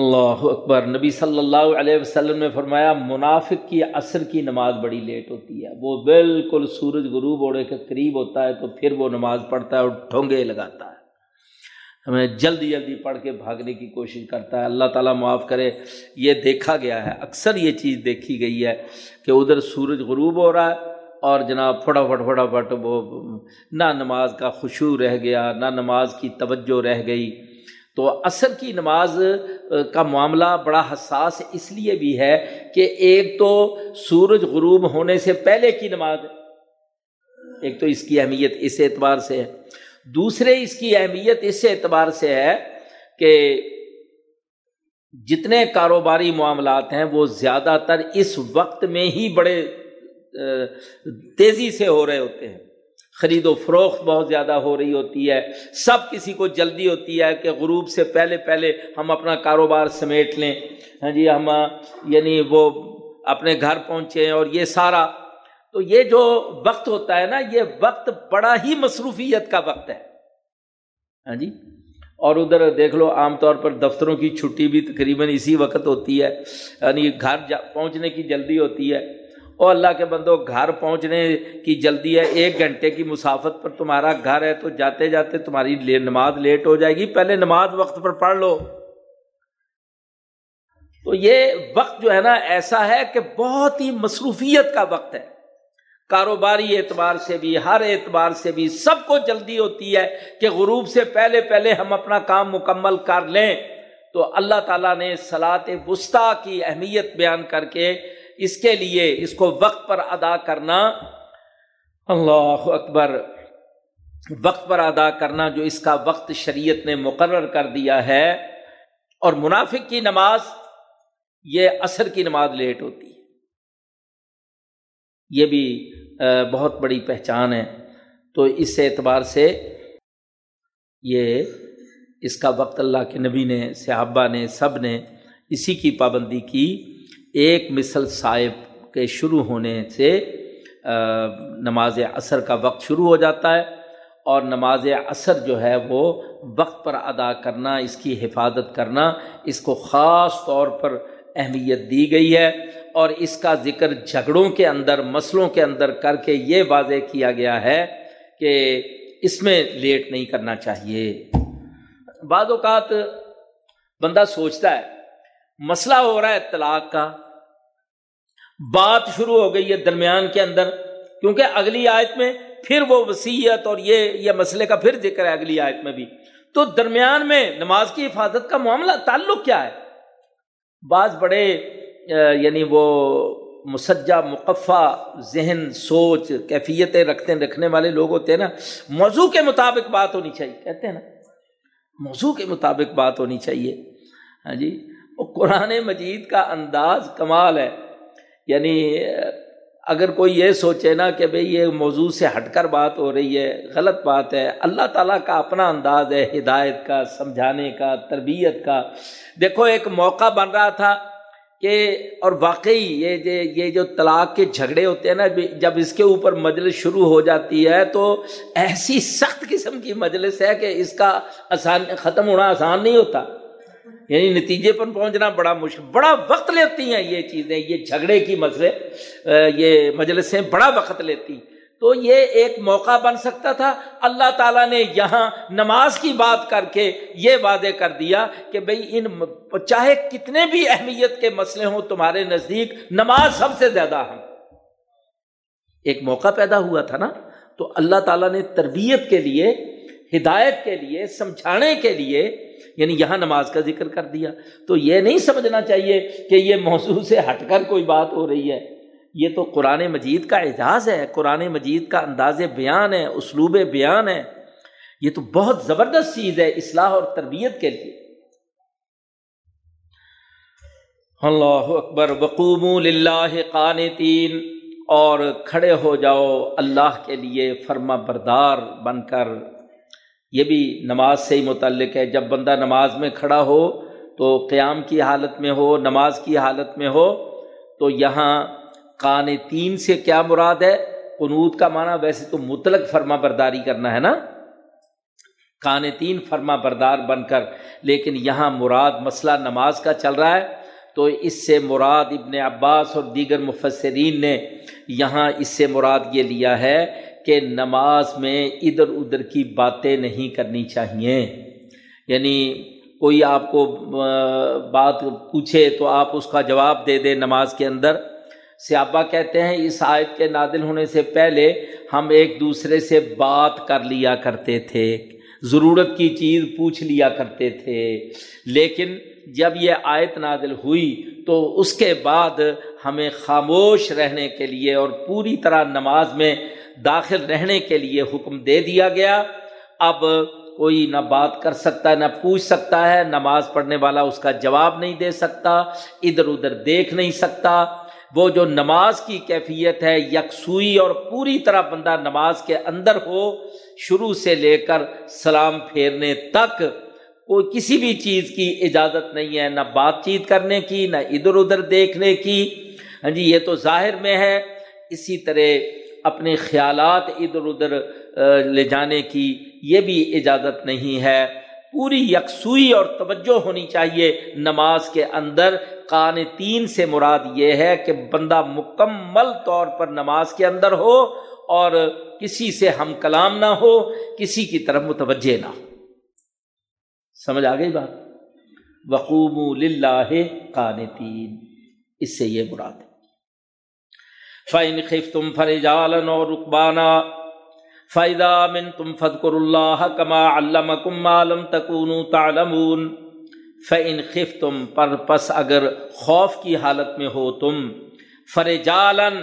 اللہ اکبر۔ نبی صلی اللہ علیہ وسلم نے فرمایا، منافق کی عصر کی نماز بڑی لیٹ ہوتی ہے۔ وہ بالکل سورج غروب اوڑے کے قریب ہوتا ہے تو پھر وہ نماز پڑھتا ہے اور ٹھونگے لگاتا ہے۔ ہمیں جلدی جلدی پڑھ کے بھاگنے کی کوشش کرتا ہے۔ اللہ تعالیٰ معاف کرے۔ یہ دیکھا گیا ہے، اکثر یہ چیز دیکھی گئی ہے کہ ادھر سورج غروب ہو رہا ہے اور جناب فٹافٹ فٹافٹ وہ نہ نماز کا خوشو رہ گیا، نہ نماز کی توجہ رہ گئی۔ تو عصر کی نماز کا معاملہ بڑا حساس اس لیے بھی ہے کہ ایک تو سورج غروب ہونے سے پہلے کی نماز ایک تو اس کی اہمیت اس اعتبار سے ہے۔ دوسرے اس کی اہمیت اس اعتبار سے ہے کہ جتنے کاروباری معاملات ہیں وہ زیادہ تر اس وقت میں ہی بڑے تیزی سے ہو رہے ہوتے ہیں۔ خرید و فروخت بہت زیادہ ہو رہی ہوتی ہے۔ سب کسی کو جلدی ہوتی ہے کہ غروب سے پہلے پہلے ہم اپنا کاروبار سمیٹ لیں۔ ہاں جی ہم یعنی وہ اپنے گھر پہنچے اور یہ سارا۔ تو یہ جو وقت ہوتا ہے نا، یہ وقت بڑا ہی مصروفیت کا وقت ہے۔ ہاں جی اور ادھر دیکھ لو، عام طور پر دفتروں کی چھٹی بھی تقریباً اسی وقت ہوتی ہے۔ یعنی گھر جا، پہنچنے کی جلدی ہوتی ہے۔ اور اللہ کے بندو، گھر پہنچنے کی جلدی ہے، ایک گھنٹے کی مسافت پر تمہارا گھر ہے تو جاتے جاتے تمہاری نماز لیٹ ہو جائے گی۔ پہلے نماز وقت پر پڑھ لو۔ تو یہ وقت جو ہے نا، ایسا ہے کہ بہت ہی مصروفیت کا وقت ہے۔ کاروباری اعتبار سے بھی، ہر اعتبار سے بھی سب کو جلدی ہوتی ہے کہ غروب سے پہلے پہلے ہم اپنا کام مکمل کر لیں۔ تو اللہ تعالیٰ نے سلاط وسطی کی اہمیت بیان کر کے اس کے لیے اس کو وقت پر ادا کرنا اللہ اکبر، وقت پر ادا کرنا جو اس کا وقت شریعت نے مقرر کر دیا ہے۔ اور منافق کی نماز، یہ عصر کی نماز لیٹ ہوتی۔ ہے یہ بھی بہت بڑی پہچان ہے۔ تو اس اعتبار سے یہ اس کا وقت اللہ کے نبی نے، صحابہ نے، سب نے اسی کی پابندی کی۔ ایک مثل صاحب کے شروع ہونے سے نماز عصر کا وقت شروع ہو جاتا ہے اور نماز عصر جو ہے وہ وقت پر ادا کرنا، اس کی حفاظت کرنا، اس کو خاص طور پر اہمیت دی گئی ہے اور اس کا ذکر جھگڑوں کے اندر، مسئلوں کے اندر کر کے یہ واضح کیا گیا ہے کہ اس میں لیٹ نہیں کرنا چاہیے۔ بعض اوقات بندہ سوچتا ہے مسئلہ ہو رہا ہے طلاق کا۔ بات شروع ہو گئی ہے درمیان کے اندر، کیونکہ اگلی آیت میں پھر وہ وسیعت اور یہ یہ مسئلے کا پھر ذکر ہے اگلی آیت میں بھی۔ تو درمیان میں نماز کی حفاظت کا معاملہ، تعلق کیا ہے؟ بعض بڑے یعنی وہ مسجہ، مقفع، ذہن، سوچ، کیفیتیں رکھتے، رکھنے والے لوگ ہوتے ہیں نا، موضوع کے مطابق بات ہونی چاہیے، کہتے ہیں نا، موضوع کے مطابق بات ہونی چاہیے۔ ہاں جی؟ قرآن مجید کا انداز کمال ہے۔ یعنی اگر کوئی یہ سوچے نا کہ بھئی یہ موضوع سے ہٹ کر بات ہو رہی ہے، غلط بات ہے، اللہ تعالیٰ کا اپنا انداز ہے، ہدایت کا، سمجھانے کا، تربیت کا۔ دیکھو، ایک موقع بن رہا تھا کہ، اور واقعی یہ یہ جو طلاق کے جھگڑے ہوتے ہیں نا، جب اس کے اوپر مجلس شروع ہو جاتی ہے تو ایسی سخت قسم کی مجلس ہے کہ اس کا آسان، ختم ہونا آسان نہیں ہوتا۔ یعنی نتیجے پر پہنچنا بڑا مشکل، بڑا وقت لیتی ہیں یہ چیزیں، یہ جھگڑے کی مسئلے یہ مجلسیں بڑا وقت لیتی تو یہ ایک موقع بن سکتا تھا۔ اللہ تعالیٰ نے یہاں نماز کی بات کر کے یہ وعدے کر دیا کہ بھئی ان چاہے کتنے بھی اہمیت کے مسئلے ہوں، تمہارے نزدیک نماز سب سے زیادہ ہے ایک موقع پیدا ہوا تھا نا، تو اللہ تعالیٰ نے تربیت کے لیے ہدایت کے لیے، سمجھانے کے لیے یعنی یہاں نماز کا ذکر کر دیا۔ تو یہ نہیں سمجھنا چاہیے کہ یہ موضوع سے ہٹ کر کوئی بات ہو رہی ہے۔ یہ تو قرآن مجید کا اعجاز ہے، قرآن مجید کا انداز بیان ہے، اسلوب بیان ہے۔ یہ تو بہت زبردست چیز ہے اصلاح اور تربیت کے لیے۔ اللہ اکبر۔ وقوم اللہ قانتین۔ اور کھڑے ہو جاؤ اللہ کے لیے فرما بردار بن کر۔ یہ بھی نماز سے ہی متعلق ہے۔ جب بندہ نماز میں کھڑا ہو تو قیام کی حالت میں ہو، نماز کی حالت میں ہو، تو یہاں کان تین سے کیا مراد ہے؟ قنوت کا معنی ویسے تو مطلق فرما برداری کرنا ہے نا؟ کان تین فرما بردار بن کر، لیکن یہاں مراد مسئلہ نماز کا چل رہا ہے۔ تو اس سے مراد ابن عباس اور دیگر مفسرین نے یہاں اس سے مراد یہ لیا ہے کہ نماز میں ادھر ادھر کی باتیں نہیں کرنی چاہیے۔ یعنی کوئی آپ کو بات پوچھے تو آپ اس کا جواب دے دیں نماز کے اندر۔ سیابا کہتے ہیں اس آیت کے نادل ہونے سے پہلے ہم ایک دوسرے سے بات کر لیا کرتے تھے۔ ضرورت کی چیز پوچھ لیا کرتے تھے۔ لیکن جب یہ آیت نادل ہوئی تو اس کے بعد ہمیں خاموش رہنے کے لیے اور پوری طرح نماز میں داخل رہنے کے لیے حکم دے دیا گیا۔ اب کوئی نہ بات کر سکتا ہے نہ پوچھ سکتا ہے، نماز پڑھنے والا اس کا جواب نہیں دے سکتا، ادھر ادھر دیکھ نہیں سکتا۔ وہ جو نماز کی کیفیت ہے، یکسوئی اور پوری طرح بندہ نماز کے اندر ہو، شروع سے لے کر سلام پھیرنے تک کوئی کسی بھی چیز کی اجازت نہیں ہے، نہ بات چیت کرنے کی، نہ ادھر ادھر دیکھنے کی۔ ہاں جی یہ تو ظاہر میں ہے۔ اسی طرح اپنے خیالات ادھر ادھر لے جانے کی یہ بھی اجازت نہیں ہے۔ پوری یکسوئی اور توجہ ہونی چاہیے نماز کے اندر۔ کان تین سے مراد یہ ہے کہ بندہ مکمل طور پر نماز کے اندر ہو اور کسی سے ہم کلام نہ ہو، کسی کی طرف متوجہ نہ ہو۔ سمجھ آ گئی بات؟ وقوم لاہ کان تین اس سے یہ مراد ہے۔ فعن خف تم فرجالن اور رقبانہ فائدہ من تم فدقر اللہ کما علم کم عالم تکون تعلمون فعن خف تم پر پس اگر خوف کی حالت میں ہو تم فرجالن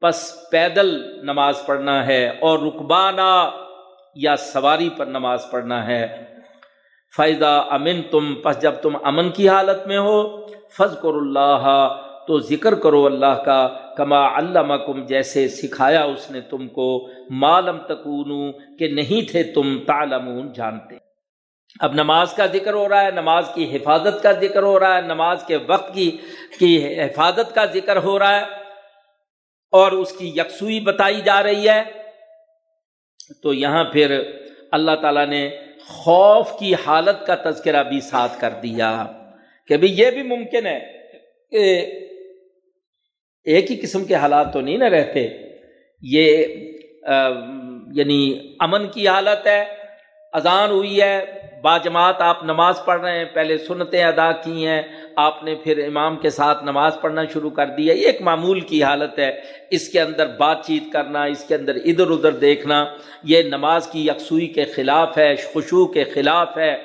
پس پیدل نماز پڑھنا ہے اور رقبانہ یا سواری پر نماز پڑھنا ہے۔ فائدہ امن تم پس جب تم امن کی حالت میں ہو فض اللہ تو ذکر کرو اللہ کا، کما علامہ جیسے سکھایا اس نے تم کو معلوم تکون کہ نہیں تھے تم تالمون جانتے۔ اب نماز کا ذکر ہو رہا ہے، نماز کی حفاظت کا ذکر ہو رہا ہے، نماز کے وقت کی کی حفاظت کا ذکر ہو رہا ہے۔ اور اس کی یکسوئی بتائی جا رہی ہے۔ تو یہاں پھر اللہ تعالیٰ نے خوف کی حالت کا تذکرہ بھی ساتھ کر دیا۔ کہ بھائی یہ بھی ممکن ہے کہ ایک ہی قسم کے حالات تو نہیں نہ رہتے۔ یہ یعنی امن کی حالت ہے، اذان ہوئی ہے باجماعت آپ نماز پڑھ رہے ہیں، پہلے سنتیں ادا کی ہیں، آپ نے پھر امام کے ساتھ نماز پڑھنا شروع کر دیا۔ یہ ایک معمول کی حالت ہے۔ اس کے اندر بات چیت کرنا، اس کے اندر ادھر ادھر دیکھنا، یہ نماز کی یکسوئی کے خلاف ہے خوشو کے خلاف ہے۔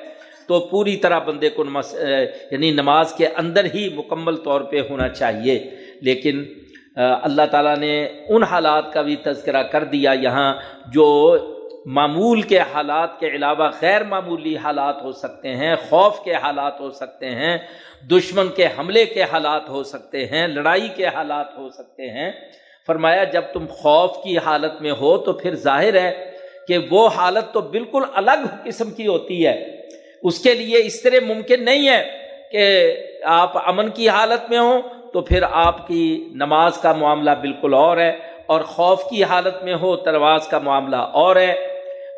تو پوری طرح بندے کو نماز یعنی نماز کے اندر ہی مکمل طور پہ ہونا چاہیے۔ لیکن اللہ تعالیٰ نے ان حالات کا بھی تذکرہ کر دیا۔ یہاں جو معمول کے حالات کے علاوہ غیر معمولی حالات ہو سکتے ہیں، خوف کے حالات ہو سکتے ہیں، دشمن کے حملے کے حالات ہو سکتے ہیں، لڑائی کے حالات ہو سکتے ہیں۔ فرمایا، جب تم خوف کی حالت میں ہو تو پھر ظاہر ہے کہ وہ حالت تو بالکل الگ قسم کی ہوتی ہے۔ اس کے لیے اس طرح ممکن نہیں ہے کہ آپ امن کی حالت میں ہوں تو پھر آپ کی نماز کا معاملہ بالکل اور ہے اور خوف کی حالت میں ہو تلواز کا معاملہ اور ہے۔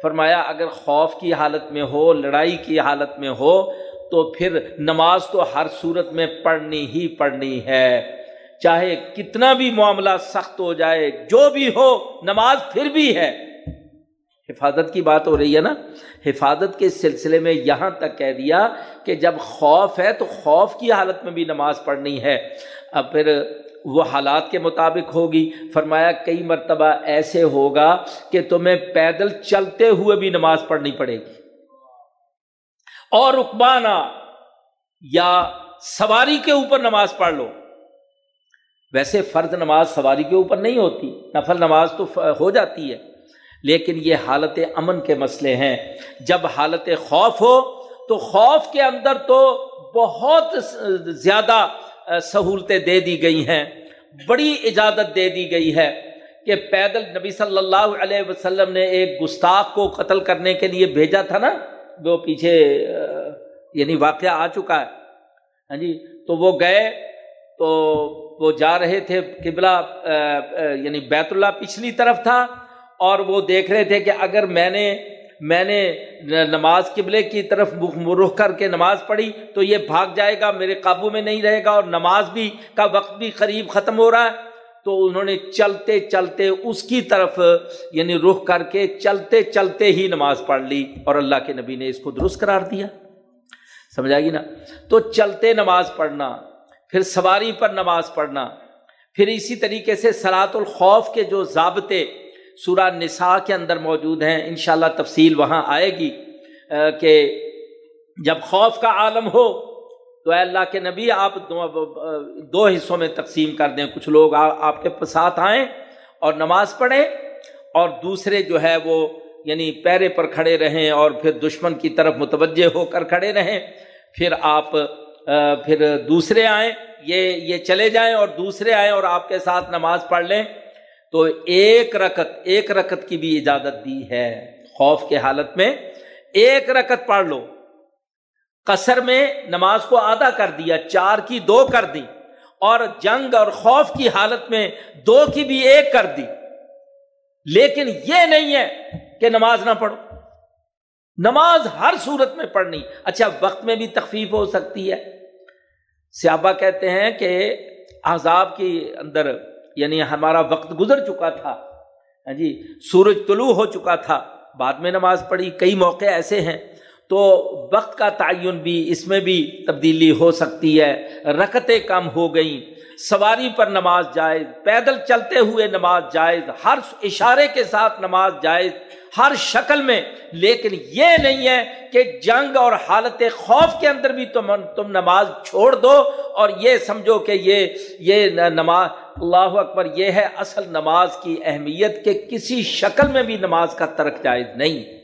فرمایا، اگر خوف کی حالت میں ہو، لڑائی کی حالت میں ہو، تو پھر نماز تو ہر صورت میں پڑھنی ہی پڑھنی ہے۔ چاہے کتنا بھی معاملہ سخت ہو جائے، جو بھی ہو، نماز پھر بھی ہے۔ حفاظت کی بات ہو رہی ہے نا؟ حفاظت کے سلسلے میں یہاں تک کہہ دیا کہ جب خوف ہے تو خوف کی حالت میں بھی نماز پڑھنی ہے۔ اب پھر وہ حالات کے مطابق ہوگی۔ فرمایا، کئی مرتبہ ایسے ہوگا کہ تمہیں پیدل چلتے ہوئے بھی نماز پڑھنی پڑے گی۔ اور رکبانا یا سواری کے اوپر نماز پڑھ لو۔ ویسے فرض نماز سواری کے اوپر نہیں ہوتی، نفل نماز تو ہو جاتی ہے۔ لیکن یہ حالت امن کے مسئلے ہیں۔ جب حالت خوف ہو تو خوف کے اندر تو بہت زیادہ سہولتیں دے دی گئی ہیں۔ بڑی اجازت دے دی گئی ہے کہ پیدل نبی صلی اللہ علیہ وسلم نے ایک گستاخ کو قتل کرنے کے لیے بھیجا تھا نا وہ پیچھے یعنی واقعہ آ چکا ہے۔ ہاں جی تو وہ گئے تو وہ جا رہے تھے قبلہ یعنی بیت اللہ پچھلی طرف تھا۔ اور وہ دیکھ رہے تھے کہ اگر میں نے میں نے نماز قبلے کی طرف رخ کر کے نماز پڑھی تو یہ بھاگ جائے گا، میرے قابو میں نہیں رہے گا اور نماز بھی کا وقت بھی قریب ختم ہو رہا ہے۔ تو انہوں نے چلتے چلتے اس کی طرف یعنی رخ کر کے چلتے چلتے ہی نماز پڑھ لی اور اللہ کے نبی نے اس کو درست قرار دیا۔ سمجھا گی نا؟ تو چلتے نماز پڑھنا، پھر سواری پر نماز پڑھنا، پھر اسی طریقے سے سلاط الخوف کے جو ضابطے سورہ نساء کے اندر موجود ہیں، انشاءاللہ تفصیل وہاں آئے گی کہ جب خوف کا عالم ہو تو اے اللہ کے نبی آپ دو حصوں میں تقسیم کر دیں۔ کچھ لوگ آپ کے ساتھ آئیں اور نماز پڑھیں اور دوسرے جو ہے وہ یعنی پیرے پر کھڑے رہیں اور پھر دشمن کی طرف متوجہ ہو کر کھڑے رہیں۔ پھر آپ پھر دوسرے آئیں، یہ یہ چلے جائیں اور دوسرے آئیں اور آپ کے ساتھ نماز پڑھ لیں۔ تو ایک رکت ایک رکت کی بھی اجازت دی ہے خوف کے حالت میں۔ ایک رکت پڑھ لو۔ قصر میں نماز کو آدھا کر دیا، چار کی دو کر دی۔ اور جنگ اور خوف کی حالت میں دو کی بھی ایک کر دی۔ لیکن یہ نہیں ہے کہ نماز نہ پڑھو۔ نماز ہر صورت میں پڑھنی۔ اچھا وقت میں بھی تخفیف ہو سکتی ہے۔ سیابا کہتے ہیں کہ عذاب کے اندر یعنی ہمارا وقت گزر چکا تھا۔ ہاں جی سورج طلوع ہو چکا تھا۔ بعد میں نماز پڑھی، کئی موقع ایسے ہیں۔ تو وقت کا تعین بھی اس میں بھی تبدیلی ہو سکتی ہے۔ رکتیں کم ہو گئیں۔ سواری پر نماز جائز۔ پیدل چلتے ہوئے نماز جائز۔ ہر اشارے کے ساتھ نماز جائز۔ ہر شکل میں۔ لیکن یہ نہیں ہے کہ جنگ اور حالت خوف کے اندر بھی تم تم نماز چھوڑ دو اور یہ سمجھو کہ یہ یہ نماز اللہ اکبر، یہ ہے اصل نماز کی اہمیت کہ کسی شکل میں بھی نماز کا ترک جائز نہیں۔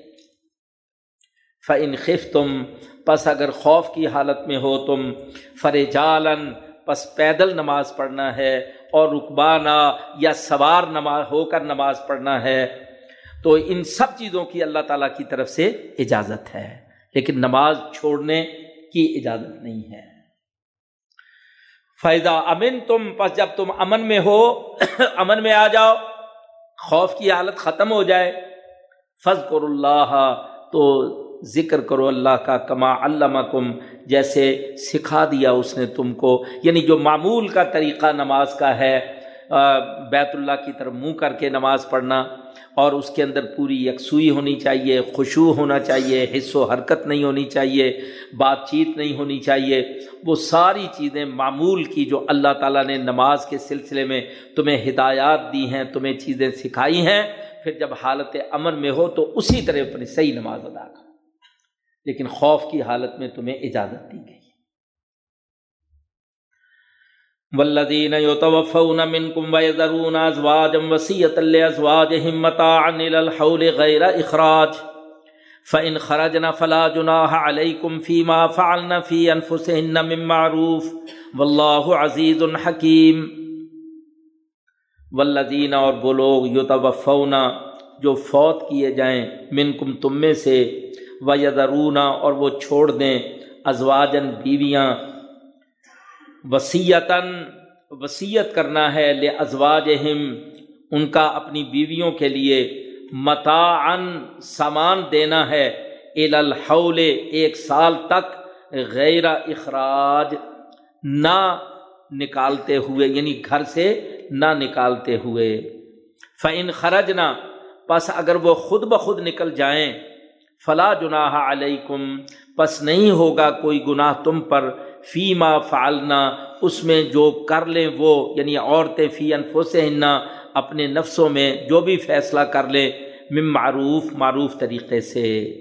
فن خف تم پس اگر خوف کی حالت میں ہو تم فر جالن پس پیدل نماز پڑھنا ہے، اور رکبانہ یا سوار نماز ہو کر نماز پڑھنا ہے، تو ان سب چیزوں کی اللہ تعالیٰ کی طرف سے اجازت ہے۔ لیکن نماز چھوڑنے کی اجازت نہیں ہے۔ فائدہ امن تم پس جب تم امن میں ہو، امن میں آ جاؤ، خوف کی حالت ختم ہو جائے۔ فض اللہ تو ذکر کرو اللہ کا کما علامہ کم جیسے سکھا دیا اس نے تم کو۔ یعنی جو معمول کا طریقہ نماز کا ہے بیت اللہ کی طرف منہ کر کے نماز پڑھنا، اور اس کے اندر پوری یکسوئی ہونی چاہیے خوشو ہونا چاہیے حص و حرکت نہیں ہونی چاہیے، بات چیت نہیں ہونی چاہیے۔ وہ ساری چیزیں معمول کی جو اللہ تعالیٰ نے نماز کے سلسلے میں تمہیں ہدایات دی ہیں، تمہیں چیزیں سکھائی ہیں، پھر جب حالت امن میں ہو تو اسی طرح اپنی صحیح نماز ادا کر لیکن خوف کی حالت میں تمہیں اجازت دی گئی۔ والذین یتوفون منکم ویذرون ازواجا وصیتا لازواجہم متاعا الحول غیر اخراج، فإن خرجنا فلا جناح علیکم فیما فعلنا فی انفسهن من معروف واللہ عزیز حکیم والذین اور وہ لوگ یتوفون جو فوت کیے جائیں منکم تم میں سے ویذرون اور وہ چھوڑ دیں ازواجن بیویاں۔ وسیعتاً وسیعت کرنا ہے لے ازواج ان کا اپنی بیویوں کے لیے۔ متعن سامان دینا ہے۔ الحول ایک سال تک غیر اخراج، نہ نکالتے ہوئے یعنی گھر سے نہ نکالتے ہوئے۔ فعن خرج نہ پس اگر وہ خود بخود نکل جائیں فلا جناح علیکم، پس نہیں ہوگا کوئی گناہ تم پر، فیما فعلنا، اس میں جو کر لیں وہ یعنی عورتیں، فی انفسہن اپنے نفسوں میں جو بھی فیصلہ کر لیں، من معروف معروف طریقے سے۔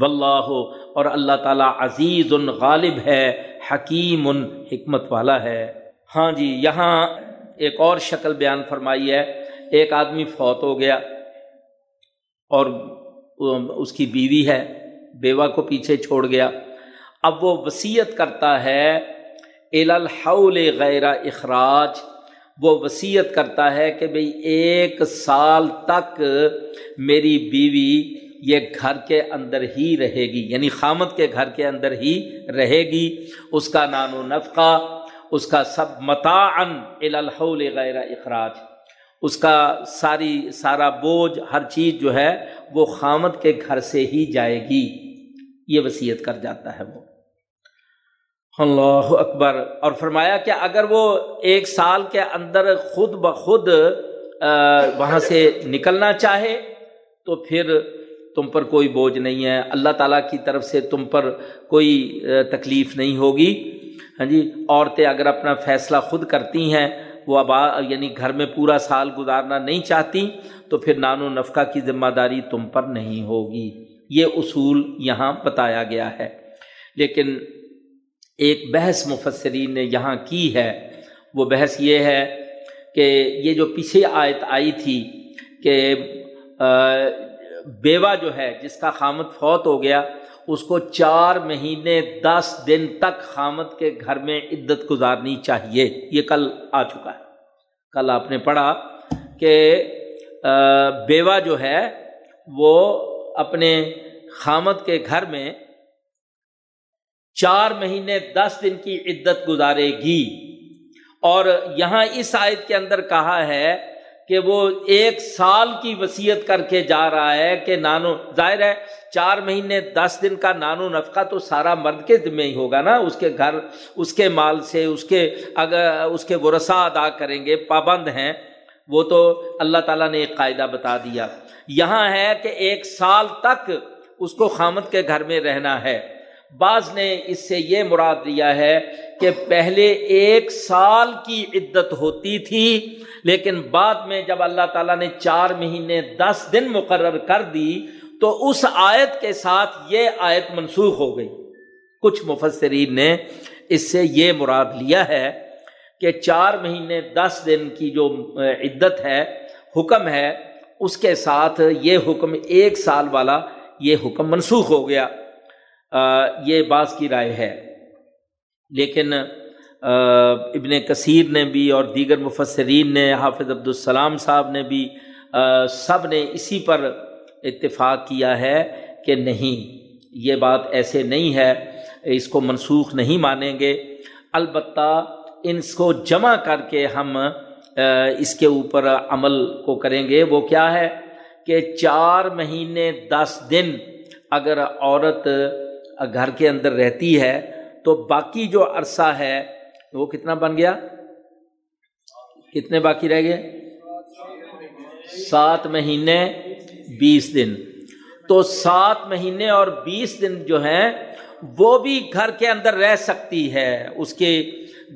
واللہ، اور اللہ تعالیٰ عزیز غالب ہے، حکیم حکمت والا ہے۔ ہاں جی یہاں ایک اور شکل بیان فرمائی ہے۔ ایک آدمی فوت ہو گیا اور اس کی بیوی ہے، بیوہ کو پیچھے چھوڑ گیا۔ اب وہ وصیت کرتا ہے الحول غیر اخراج۔ وہ وصیت کرتا ہے کہ بھئی ایک سال تک میری بیوی یہ گھر کے اندر ہی رہے گی یعنی خامت کے گھر کے اندر ہی رہے گی۔ اس کا نان و نفقہ، اس کا سب متعن الحول غیر اخراج۔ اس کا ساری سارا بوجھ ہر چیز جو ہے وہ خامت کے گھر سے ہی جائے گی۔ یہ وصیت کر جاتا ہے وہ۔ اللہ اکبر۔ اور فرمایا کہ اگر وہ ایک سال کے اندر خود بخود وہاں سے نکلنا چاہے تو پھر تم پر کوئی بوجھ نہیں ہے۔ اللہ تعالیٰ کی طرف سے تم پر کوئی تکلیف نہیں ہوگی۔ ہاں جی عورتیں اگر اپنا فیصلہ خود کرتی ہیں وہ ابا یعنی گھر میں پورا سال گزارنا نہیں چاہتی، تو پھر نان و نفقہ کی ذمہ داری تم پر نہیں ہوگی۔ یہ اصول یہاں بتایا گیا ہے۔ لیکن ایک بحث مفسرین نے یہاں کی ہے۔ وہ بحث یہ ہے کہ یہ جو پیچھے آیت آئی تھی کہ بیوہ جو ہے، جس کا خامت فوت ہو گیا اس کو چار مہینے دس دن تک خامت کے گھر میں عدت گزارنی چاہیے۔ یہ کل آ چکا ہے۔ کل آپ نے پڑھا کہ بیوہ جو ہے، وہ اپنے خامت کے گھر میں چار مہینے دس دن کی عدت گزارے گی۔ اور یہاں اس آیت کے اندر کہا ہے کہ وہ ایک سال کی وصیت کر کے جا رہا ہے کہ نانو، ظاہر ہے، چار مہینے، دس دن کا نانو نفقہ تو سارا مرد کے ذمہ ہی ہوگا نا، اس کے گھر، اس کے مال سے، اس کے اگر، اس کے ورثہ ادا کریں گے، پابند ہیں۔ وہ تو اللہ تعالیٰ نے ایک قاعدہ بتا دیا۔ یہاں ہے کہ ایک سال تک اس کو خامت کے گھر میں رہنا ہے۔ بعض نے اس سے یہ مراد لیا ہے کہ پہلے ایک سال کی عدت ہوتی تھی، لیکن بعد میں جب اللہ تعالیٰ نے چار مہینے دس دن مقرر کر دی، تو اس آیت کے ساتھ یہ آیت منسوخ ہو گئی۔ کچھ مفسرین نے اس سے یہ مراد لیا ہے کہ چار مہینے دس دن کی جو عدت ہے، حکم ہے، اس کے ساتھ یہ حکم ایک سال والا یہ حکم منسوخ ہو گیا۔ یہ بعض کی رائے ہے۔ لیکن ابن کثیر نے بھی اور دیگر مفسرین نے، حافظ عبدالسلام صاحب نے بھی سب نے اسی پر اتفاق کیا ہے کہ نہیں، یہ بات ایسے نہیں ہے، اس کو منسوخ نہیں مانیں گے۔ البتہ ان کو جمع کر کے ہم اس کے اوپر عمل کو کریں گے۔ وہ کیا ہے کہ چار مہینے دس دن اگر عورت گھر کے اندر رہتی ہے، تو باقی جو عرصہ ہے، وہ کتنا بن گیا؟ کتنے باقی رہ گئے؟ سات مہینے، بیس دن۔ تو سات مہینے اور بیس دن جو ہیں، وہ بھی گھر کے اندر رہ سکتی ہے۔ اس کے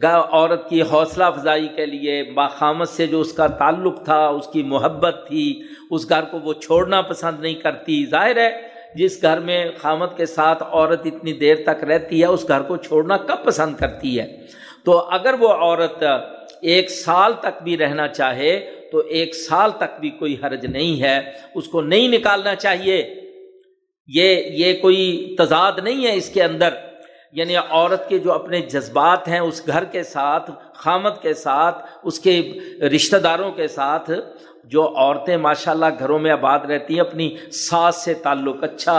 عورت کی حوصلہ افزائی کے لیے، باخامت سے جو اس کا تعلق تھا، اس کی محبت تھی، اس گھر کو وہ چھوڑنا پسند نہیں کرتی۔ ظاہر ہے جس گھر میں خامت کے ساتھ عورت اتنی دیر تک رہتی ہے، اس گھر کو چھوڑنا کب پسند کرتی ہے؟ تو اگر وہ عورت ایک سال تک بھی رہنا چاہے، تو ایک سال تک بھی کوئی حرج نہیں ہے۔ اس کو نہیں نکالنا چاہیے۔ یہ یہ کوئی تضاد نہیں ہے اس کے اندر۔ یعنی عورت کے جو اپنے جذبات ہیں اس گھر کے ساتھ خامت کے ساتھ، اس کے رشتہ داروں کے ساتھ جو عورتیں ماشاء اللہ گھروں میں آباد رہتی ہیں، اپنی ساس سے تعلق اچھا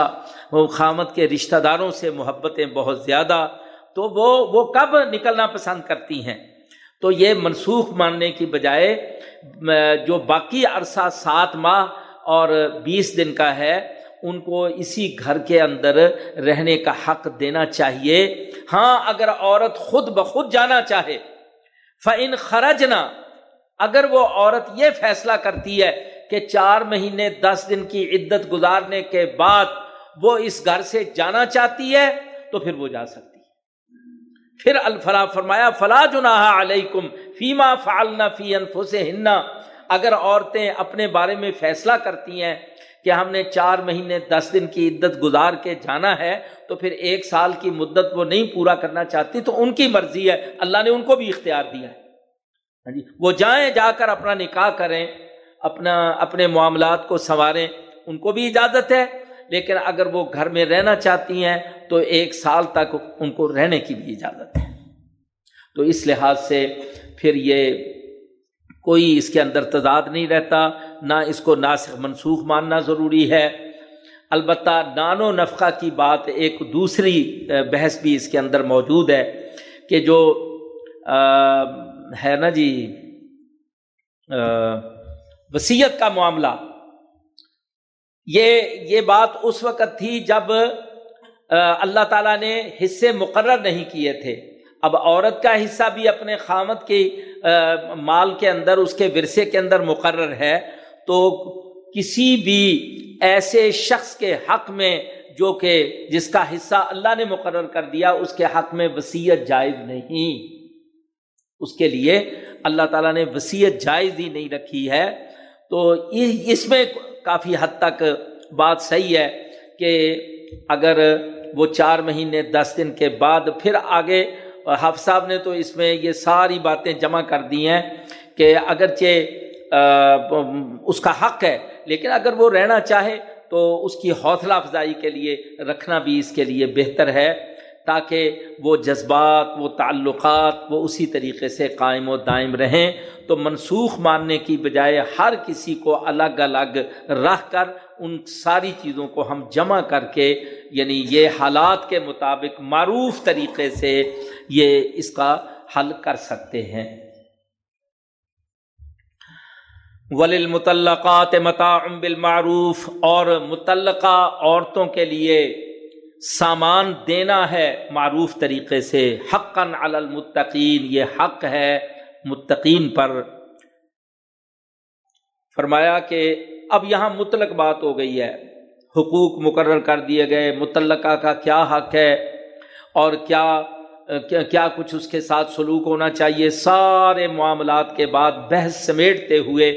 خامت کے رشتہ داروں سے محبتیں بہت زیادہ، تو وہ وہ کب نکلنا پسند کرتی ہیں؟ تو یہ منسوخ ماننے کی بجائے جو باقی عرصہ سات ماہ اور بیس دن کا ہے، ان کو اسی گھر کے اندر رہنے کا حق دینا چاہیے۔ ہاں اگر عورت خود بخود جانا چاہے فن خرج نہ اگر وہ عورت یہ فیصلہ کرتی ہے کہ چار مہینے دس دن کی عدت گزارنے کے بعد وہ اس گھر سے جانا چاہتی ہے، تو پھر وہ جا سکتی ہے۔ پھر الفلا فرمایا، فلا جناح علیکم فیما فالنا فی انفس اگر عورتیں اپنے بارے میں فیصلہ کرتی ہیں کہ ہم نے چار مہینے دس دن کی عدت گزار کے جانا ہے، تو پھر ایک سال کی مدت وہ نہیں پورا کرنا چاہتی، تو ان کی مرضی ہے۔ اللہ نے ان کو بھی اختیار دیا ہے۔ ہاں جی وہ جائیں، جا کر اپنا نکاح کریں، اپنا، اپنے معاملات کو سنواریں، ان کو بھی اجازت ہے۔ لیکن اگر وہ گھر میں رہنا چاہتی ہیں، تو ایک سال تک ان کو رہنے کی بھی اجازت ہے۔ تو اس لحاظ سے پھر یہ کوئی اس کے اندر تضاد نہیں رہتا، نہ اس کو ناسخ منسوخ ماننا ضروری ہے۔ البتہ نان و نفقہ کی بات ایک دوسری بحث بھی اس کے اندر موجود ہے کہ جو ہے نا جی وسیعت کا معاملہ۔ یہ یہ بات اس وقت تھی جب اللہ تعالیٰ نے حصے مقرر نہیں کیے تھے۔ اب عورت کا حصہ بھی اپنے خامت کی مال کے اندر، اس کے ورثے کے اندر مقرر ہے۔ تو کسی بھی ایسے شخص کے حق میں، جو کہ جس کا حصہ اللہ نے مقرر کر دیا، اس کے حق میں وسیعت جائز نہیں۔ اس کے لیے اللہ تعالیٰ نے وسیعت جائز ہی نہیں رکھی ہے۔ تو اس میں کافی حد تک بات صحیح ہے کہ اگر وہ چار مہینے دس دن کے بعد پھر آگے حافظ صاحب نے تو اس میں یہ ساری باتیں جمع کر دی ہیں کہ اگرچہ اس کا حق ہے، لیکن اگر وہ رہنا چاہے تو اس کی حوصلہ افزائی کے لیے، رکھنا بھی اس کے لیے بہتر ہے۔ تاکہ وہ جذبات، وہ تعلقات وہ اسی طریقے سے قائم و دائم رہیں۔ تو منسوخ ماننے کی بجائے ہر کسی کو الگ الگ رکھ کر ان ساری چیزوں کو ہم جمع کر کے یعنی یہ حالات کے مطابق معروف طریقے سے یہ اس کا حل کر سکتے ہیں۔ ولیل متعلقات متاع بالمعروف اور متعلقہ عورتوں کے لیے سامان دینا ہے معروف طریقے سے، حقاً المتقین، یہ حق ہے متقین پر۔ فرمایا کہ اب یہاں مطلق بات ہو گئی ہے۔ حقوق مقرر کر دیے گئے، متعلقہ کا کیا حق ہے اور کیا کیا کچھ اس کے ساتھ سلوک ہونا چاہیے؟ سارے معاملات کے بعد بحث سمیٹتے ہوئے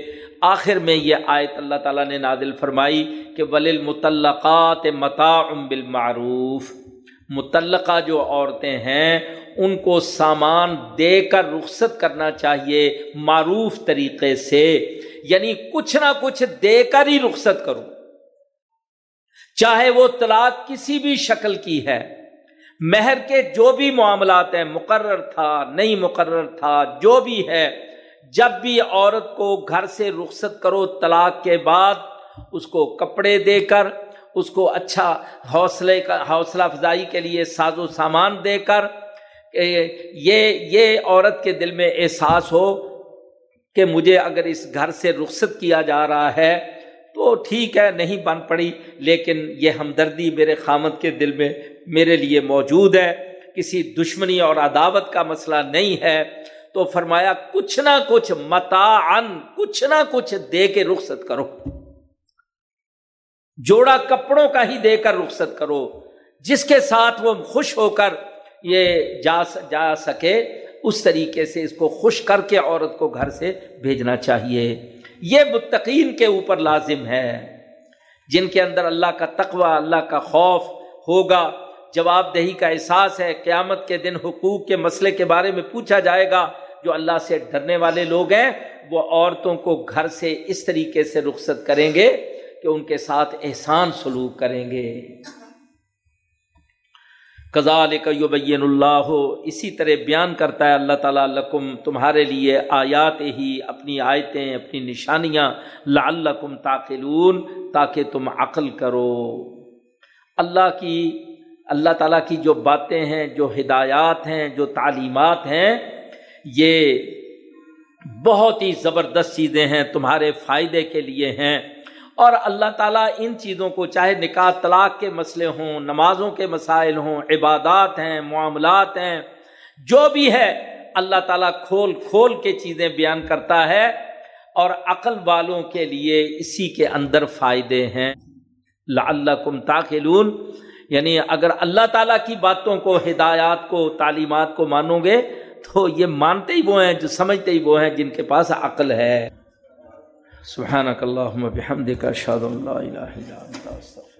آخر میں یہ آیت اللہ تعالیٰ نے نادل فرمائی کہ ولیل متعلقات متاع بالمعروف متعلقہ جو عورتیں ہیں، ان کو سامان دے کر رخصت کرنا چاہیے معروف طریقے سے یعنی کچھ نہ کچھ دے کر ہی رخصت کرو۔ چاہے وہ طلاق کسی بھی شکل کی ہے، مہر کے جو بھی معاملات ہیں، مقرر تھا، نہیں مقرر تھا، جو بھی ہے جب بھی عورت کو گھر سے رخصت کرو طلاق کے بعد، اس کو کپڑے دے کر، اس کو اچھا حوصلے کا، حوصلہ افزائی کے لیے ساز و سامان دے کر یہ یہ عورت کے دل میں احساس ہو کہ مجھے اگر اس گھر سے رخصت کیا جا رہا ہے تو ٹھیک ہے، نہیں بن پڑی، لیکن یہ ہمدردی میرے خامد کے دل میں، میرے لیے موجود ہے۔ کسی دشمنی اور عداوت کا مسئلہ نہیں ہے۔ تو فرمایا کچھ نہ کچھ متا کچھ نہ کچھ دے کے رخصت کرو۔ جوڑا کپڑوں کا ہی دے کر رخصت کرو، جس کے ساتھ وہ خوش ہو کر یہ جا جا سکے، اس طریقے سے اس کو خوش کر کے عورت کو گھر سے بھیجنا چاہیے۔ یہ متقین کے اوپر لازم ہے۔ جن کے اندر اللہ کا تقوی، اللہ کا خوف ہوگا جواب دہی کا احساس ہے، قیامت کے دن حقوق کے مسئلے کے بارے میں پوچھا جائے گا۔ جو اللہ سے ڈرنے والے لوگ ہیں، وہ عورتوں کو گھر سے اس طریقے سے رخصت کریں گے کہ ان کے ساتھ احسان سلوک کریں گے۔ کزال یبین اللہ ہو اسی طرح بیان کرتا ہے اللہ تعالیٰ لکم، تمہارے لیے آیات ہی، اپنی آیتیں، اپنی نشانیاں، لعلکم تاخلون تاکہ تم عقل کرو۔ اللہ کی اللہ تعالیٰ کی جو باتیں ہیں، جو ہدایات ہیں، جو تعلیمات ہیں، یہ بہت ہی زبردست چیزیں ہیں، تمہارے فائدے کے لیے ہیں۔ اور اللہ تعالیٰ ان چیزوں کو، چاہے نکاح، طلاق کے مسئلے ہوں، نمازوں کے مسائل ہوں، عبادات ہیں، معاملات ہیں، جو بھی ہے، اللہ تعالیٰ کھول کھول کے چیزیں بیان کرتا ہے۔ اور عقل والوں کے لیے اسی کے اندر فائدے ہیں۔ اللہ کم تاخلون یعنی اگر اللہ تعالیٰ کی باتوں کو، ہدایات کو، تعلیمات کو مانو گے، تو یہ مانتے ہی وہ ہیں، جو سمجھتے ہی وہ ہیں، جن کے پاس عقل ہے۔ سبحانک اللہم بحمدک، اشہد اللہ الہ الا انت